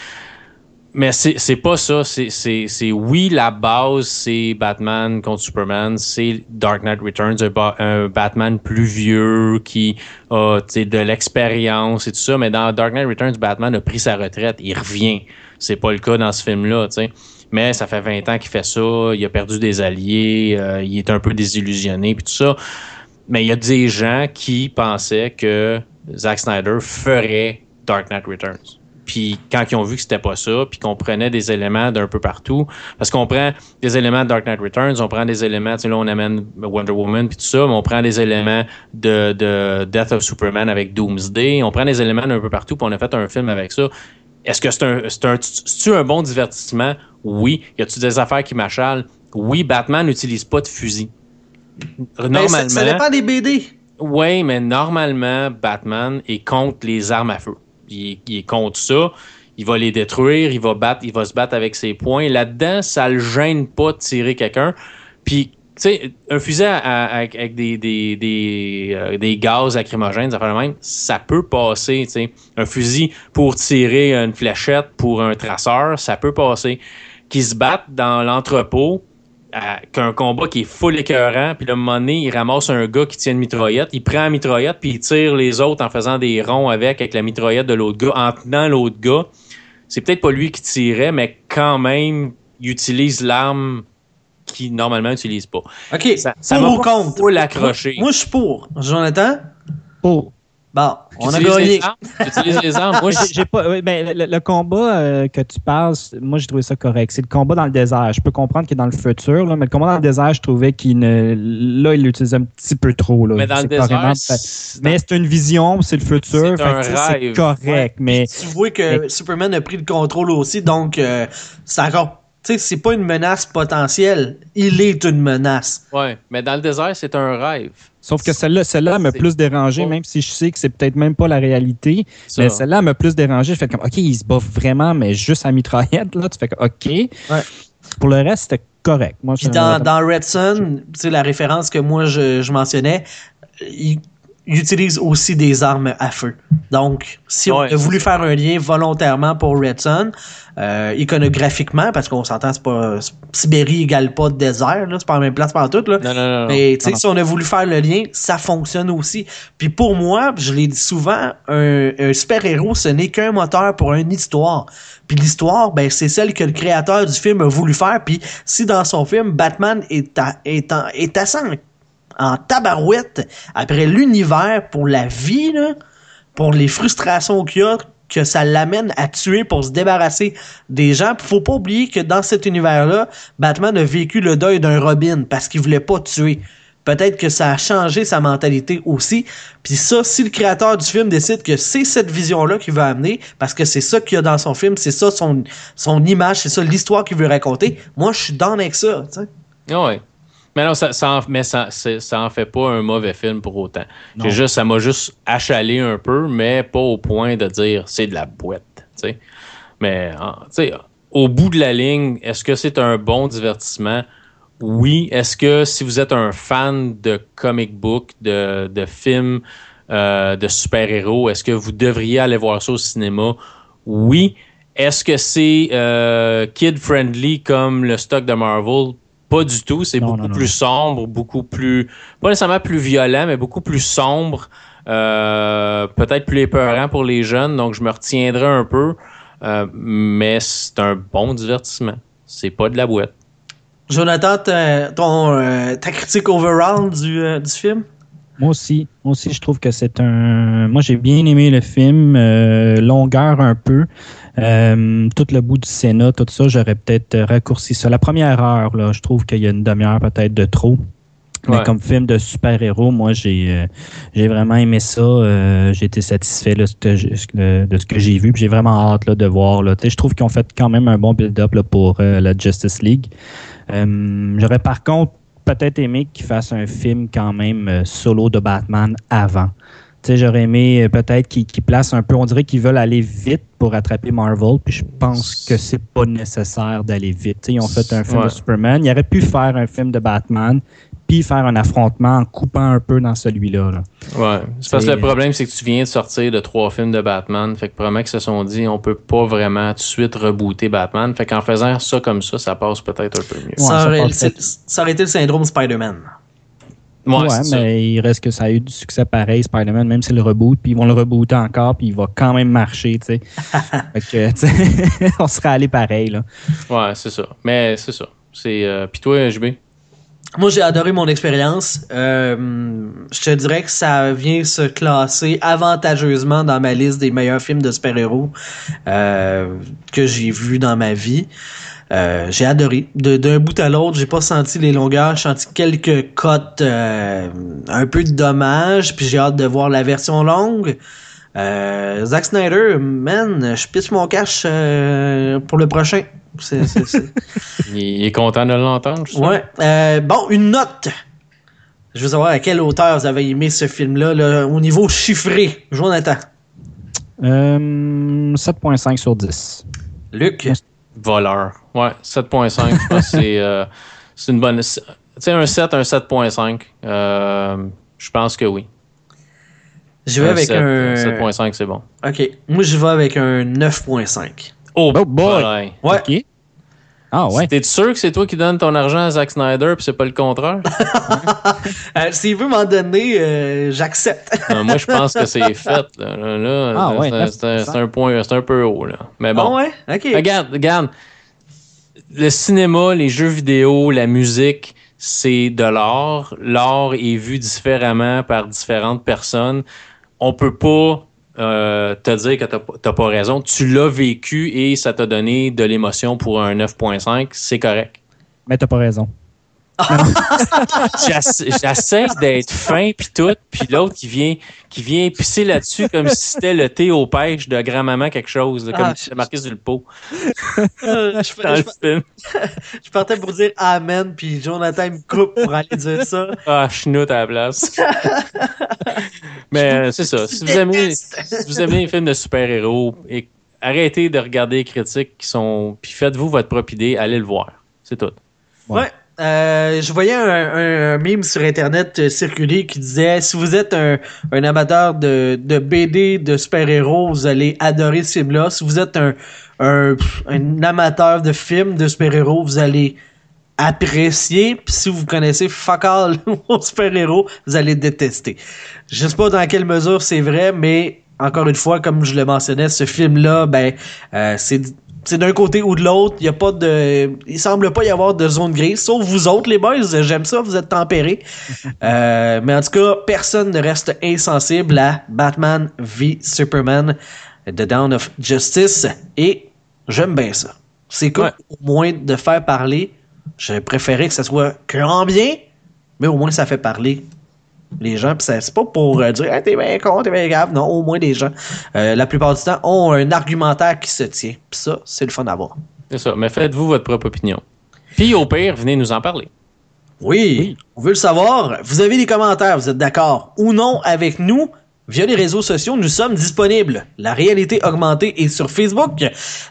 Mais c'est pas ça. C'est- oui, la base, c'est Batman contre Superman. C'est Dark Knight Returns, un, ba- un Batman plus vieux qui a de l'expérience et tout ça. Mais dans Dark Knight Returns, Batman a pris sa retraite. Il revient. C'est pas le cas dans ce film-là. tu sais. Mais ça fait 20 ans qu'il fait ça. Il a perdu des alliés. euh, il est un peu désillusionné. Puis tout ça. Mais il y a des gens qui pensaient que Zack Snyder ferait Dark Knight Returns. Puis quand ils ont vu que c'était pas ça, puis qu'on prenait des éléments d'un peu partout, parce qu'on prend des éléments de Dark Knight Returns, on prend des éléments, tu sais, là on amène Wonder Woman puis tout ça, mais on prend des éléments de, de Death of Superman avec Doomsday, on prend des éléments d'un peu partout, puis on a fait un film avec ça. Est-ce que c'est un, c'est un, un bon divertissement? Oui. Y a-tu des affaires qui m'achalent? Oui, Batman n'utilise pas de fusil. Normalement. ça, ça dépend des BD. Oui, mais normalement, Batman est contre les armes à feu. Il est, contre ça. Il va les détruire, il va se battre avec ses poings. Là-dedans, ça le gêne pas de tirer quelqu'un. Puis, tu sais, un fusil avec, euh, des gaz lacrymogènes, ça le même, ça peut passer, tu sais. Un fusil pour tirer une fléchette pour un traceur, ça peut passer. Qui se battent dans l'entrepôt, qu'un combat qui est full écœurant, puis un moment donné, il ramasse un gars qui tient une mitraillette, il prend la mitraillette, puis il tire les autres en faisant des ronds avec, avec la mitraillette de l'autre gars, en tenant l'autre gars. C'est peut-être pas lui qui tirait, mais quand même, il utilise l'arme qu'il normalement n'utilise pas. OK, Ça- ça pour ou contre? Moi, je suis pour. Jonathan? Oh. Bon, on a gagné. les armes, utilise les armes. Moi, J'ai- pas, oui, ben, le, le combat euh, que tu parles, c'est- moi j'ai trouvé ça correct. C'est le combat dans le désert. Je peux comprendre qu'il est dans le futur, là, mais le combat dans le désert, je trouvais qu'il ne, là, il l'utilisait un petit peu trop. Là. mais dans le C'est désert, mais c'est une vision, c'est le futur. C'est correct, mais Tu vois que Superman a pris le contrôle aussi, donc euh, c'est encore. Tu sais, c'est pas une menace potentielle. Il est une menace. Ouais, mais dans le désert, c'est un rêve. Sauf que celle-là, celle-là m'a plus dérangé, même si je sais que c'est peut-être même pas la réalité. Ça. Mais celle-là m'a plus dérangé. Je fais comme, OK, il se bat vraiment, mais juste à mitraillette, là. Tu fais comme, OK. Pour le reste, c'était correct. Moi, Puis dans, dans Red Sun, tu sais, la référence que moi je, je mentionnais, il utilise aussi des armes à feu. Donc, si on a voulu faire un lien volontairement pour Red Son, euh, iconographiquement, parce qu'on s'entend, c'est pas Sibérie égale pas désert, là, c'est pas la même place par tout, là. Non, non, non. Mais tu sais, si on a voulu faire le lien, ça fonctionne aussi. Puis pour moi, je l'ai dit souvent, un, un super-héros, ce n'est qu'un moteur pour une histoire. Puis l'histoire, ben c'est celle que le créateur du film a voulu faire. Puis si dans son film, Batman est, à, est, en, est assez en, en tabarouette après l'univers pour la vie, pour les frustrations qu'il y a, que ça l'amène à tuer pour se débarrasser des gens. Puis faut pas oublier que dans cet univers-là, Batman a vécu le deuil d'un Robin parce qu'il voulait pas tuer. Peut-être que ça a changé sa mentalité aussi. Puis ça, si le créateur du film décide que c'est cette vision-là qu'il veut amener, parce que c'est ça qu'il y a dans son film, c'est ça son, son image, c'est ça l'histoire qu'il veut raconter, moi je suis down avec ça. Ah ouais. Mais non, ça, ça en, mais ça, ça en fait pas un mauvais film pour autant. Juste, ça m'a juste achalé un peu, mais pas au point de dire c'est de la boîte. Mais sais, au bout de la ligne, est-ce que c'est un bon divertissement? Oui. Est-ce que si vous êtes un fan de comic book, de, de films, euh, de super-héros, est-ce que vous devriez aller voir ça au cinéma? Oui. Est-ce que c'est euh, kid-friendly comme le stock de Marvel? Pas du tout. C'est beaucoup non, non. plus sombre, beaucoup plus. Pas nécessairement plus violent, mais beaucoup plus sombre. euh, Peut-être plus épeurant pour les jeunes. Donc, je me retiendrai un peu. Euh, mais c'est un bon divertissement. C'est pas de la boîte. Jonathan, ton, euh, ta critique overall du, euh, du film? Moi aussi, moi aussi, je trouve que c'est un. Moi, j'ai bien aimé le film, euh, longueur un peu, Euh, tout le bout du Sénat, tout ça, j'aurais peut-être raccourci ça. La première heure, là, je trouve qu'il y a une demi-heure peut-être de trop. Mais Ouais. comme film de super-héros, moi, j'ai euh, j'ai vraiment aimé ça. Euh, j'ai été satisfait là, de ce que j'ai vu. J'ai vraiment hâte là, de voir. Là. Je trouve qu'ils ont fait quand même un bon build-up pour euh, la Justice League. J'aurais par contre peut-être aimé qu'ils fassent un film quand même solo de Batman avant. Tu sais, J'aurais aimé euh, peut-être qu'ils placent un peu, on dirait qu'ils veulent aller vite pour attraper Marvel, puis je pense que c'est pas nécessaire d'aller vite. Tu sais, ils ont fait un film Ouais. de Superman, ils auraient pu faire un film de Batman, puis faire un affrontement en coupant un peu dans celui-là. là. Ouais. C'est parce que le problème, c'est que tu viens de sortir de trois films de Batman. Fait que probablement qu'ils se sont dit, on peut pas vraiment tout de suite rebooter Batman. Fait qu'en faisant ça comme ça, ça passe peut-être un peu mieux. Ouais, ça, aurait, ça aurait été le syndrome Spider-Man. Ouais, Ouais, c'est ça. mais il reste que ça a eu du succès pareil, Spider-Man, même si le reboot, puis ils vont le rebooter encore, puis il va quand même marcher, tu sais. <laughs> fait que, tu sais, <laughs> on serait allé pareil, là. Ouais, c'est ça. Mais c'est ça. C'est. Euh... Puis toi, JB? Moi, j'ai adoré mon expérience. Euh, je te dirais que ça vient se classer avantageusement dans ma liste des meilleurs films de super-héros euh, que j'ai vus dans ma vie. Euh, j'ai adoré. De- D'un bout à l'autre, j'ai pas senti les longueurs, j'ai senti quelques cotes, euh, un peu de dommages, puis j'ai hâte de voir la version longue. Euh, Zack Snyder, man, je pitch mon cash euh, pour le prochain. <laughs> Il, il est content de l'entendre, je sais. Ouais. Euh, bon, une note. Je veux savoir à quelle hauteur vous avez aimé ce film-là, là, au niveau chiffré. Jonathan. Euh, 7.5 sur 10. Luc. Voleur. Ouais, 7.5. je pense que c'est, euh, c'est une bonne. Tu sais, un 7, un 7.5. Euh, je pense que oui. Je vais avec 7, un. 7.5, c'est bon. Ok. Moi, je vais avec un 9.5. Oh, Oh boy! boy. Ouais. OK. Ah ouais. T'es sûr que c'est toi qui donnes ton argent à Zack Snyder puis c'est pas le contraire? <laughs> Euh, S'il veut m'en donner, euh, j'accepte. <laughs> Euh, moi, je pense que c'est <laughs> fait. Là, Là, là, Ah ouais, c'est, un- point, c'est un peu haut. Là. Mais bon. Bon, ouais? Ok. Regarde, regarde. Le cinéma, les jeux vidéo, la musique, c'est de l'art. L'art est vu différemment par différentes personnes. On peut pas euh, te dire que t'as pas- raison. Tu l'as vécu et ça t'a donné de l'émotion pour un 9.5. C'est correct. Mais t'as pas raison. J'essa- J'essaie d'être fin puis tout, puis l'autre qui vient qui vient pisser là-dessus comme si c'était le thé aux pêches de grand-maman quelque chose, là, comme Ah, si c'était marqué sur le pot Euh, je, <laughs> je- <laughs> je partais pour dire Amen, puis Jonathan me coupe pour aller dire ça. Ah, chenoute à la place. <laughs> Mais euh, c'est ça. Si vous aimez, si vous aimez les films de super-héros, arrêtez de regarder les critiques qui sont. Puis faites-vous votre propre idée, allez le voir. C'est tout. Ouais. Euh, je voyais un, un, meme sur Internet euh, circuler qui disait si vous êtes un, amateur de, BD de super-héros, vous allez adorer ce film-là. Si vous êtes un, amateur de films de super-héros, vous allez apprécier. Puis si vous connaissez fuck all <laughs> super-héros, vous allez détester. Je sais pas dans quelle mesure c'est vrai, mais encore une fois, comme je le mentionnais, ce film-là, ben, euh, c'est c'est d'un côté ou de l'autre. Il y a pas de, il semble pas y avoir de zone grise, sauf vous autres les boys. J'aime ça, vous êtes tempérés. <laughs> euh, mais en tout cas, personne ne reste insensible à Batman v Superman, The Dawn of Justice, et j'aime bien ça. C'est cool Ouais. au moins de faire parler. J'aurais préféré que ça soit en bien, mais au moins ça fait parler les gens. Puis c'est pas pour euh, dire hey, t'es bien con, t'es bien grave. Non, au moins les gens, euh, la plupart du temps, ont un argumentaire qui se tient. Puis ça, c'est le fun à voir. C'est ça. Mais faites-vous votre propre opinion. Puis au pire, venez nous en parler. Oui, on veut le savoir. Vous avez des commentaires, vous êtes d'accord ou non avec nous? Via les réseaux sociaux, nous sommes disponibles. La réalité augmentée est sur Facebook.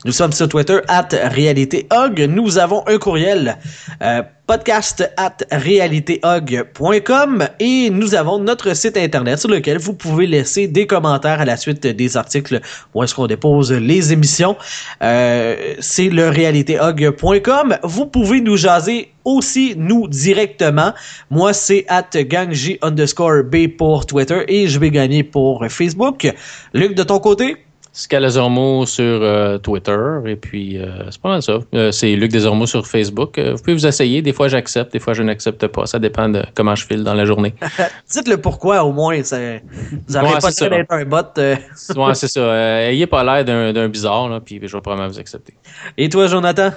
Nous sommes sur Twitter, at réalitéhog. Nous avons un courriel, euh, podcast at réalitéhog.com et nous avons notre site internet sur lequel vous pouvez laisser des commentaires à la suite des articles où est-ce qu'on dépose les émissions. Euh, c'est le réalitéhog.com. Vous pouvez nous jaser aussi, nous, directement. Moi, c'est at gangj underscore B pour Twitter et je vais gagner pour Facebook. Luc, de ton côté? Scalazormo sur euh, Twitter. Et puis, euh, c'est pas mal ça. Euh, c'est Luc Desormeaux sur Facebook. Euh, vous pouvez vous essayer. Des fois, j'accepte. Des fois, je n'accepte pas. Ça dépend de comment je file dans la journée. <laughs> Dites le pourquoi, au moins. ça- vous n'aurez Ouais, pas l'air d'être un bot. euh. <laughs> ouais, c'est ça. Euh, ayez pas l'air d'un d'un bizarre, là, puis je vais probablement vous accepter. Et toi, Jonathan?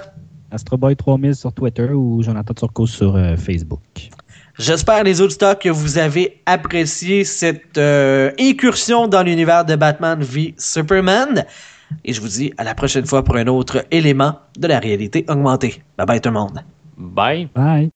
Astroboy3000 sur Twitter ou Jonathan Turcot sur euh, Facebook. J'espère, les auditeurs, que vous avez apprécié cette euh, incursion dans l'univers de Batman v Superman. Et je vous dis à la prochaine fois pour un autre élément de la réalité augmentée. Bye bye tout le monde. Bye. Bye!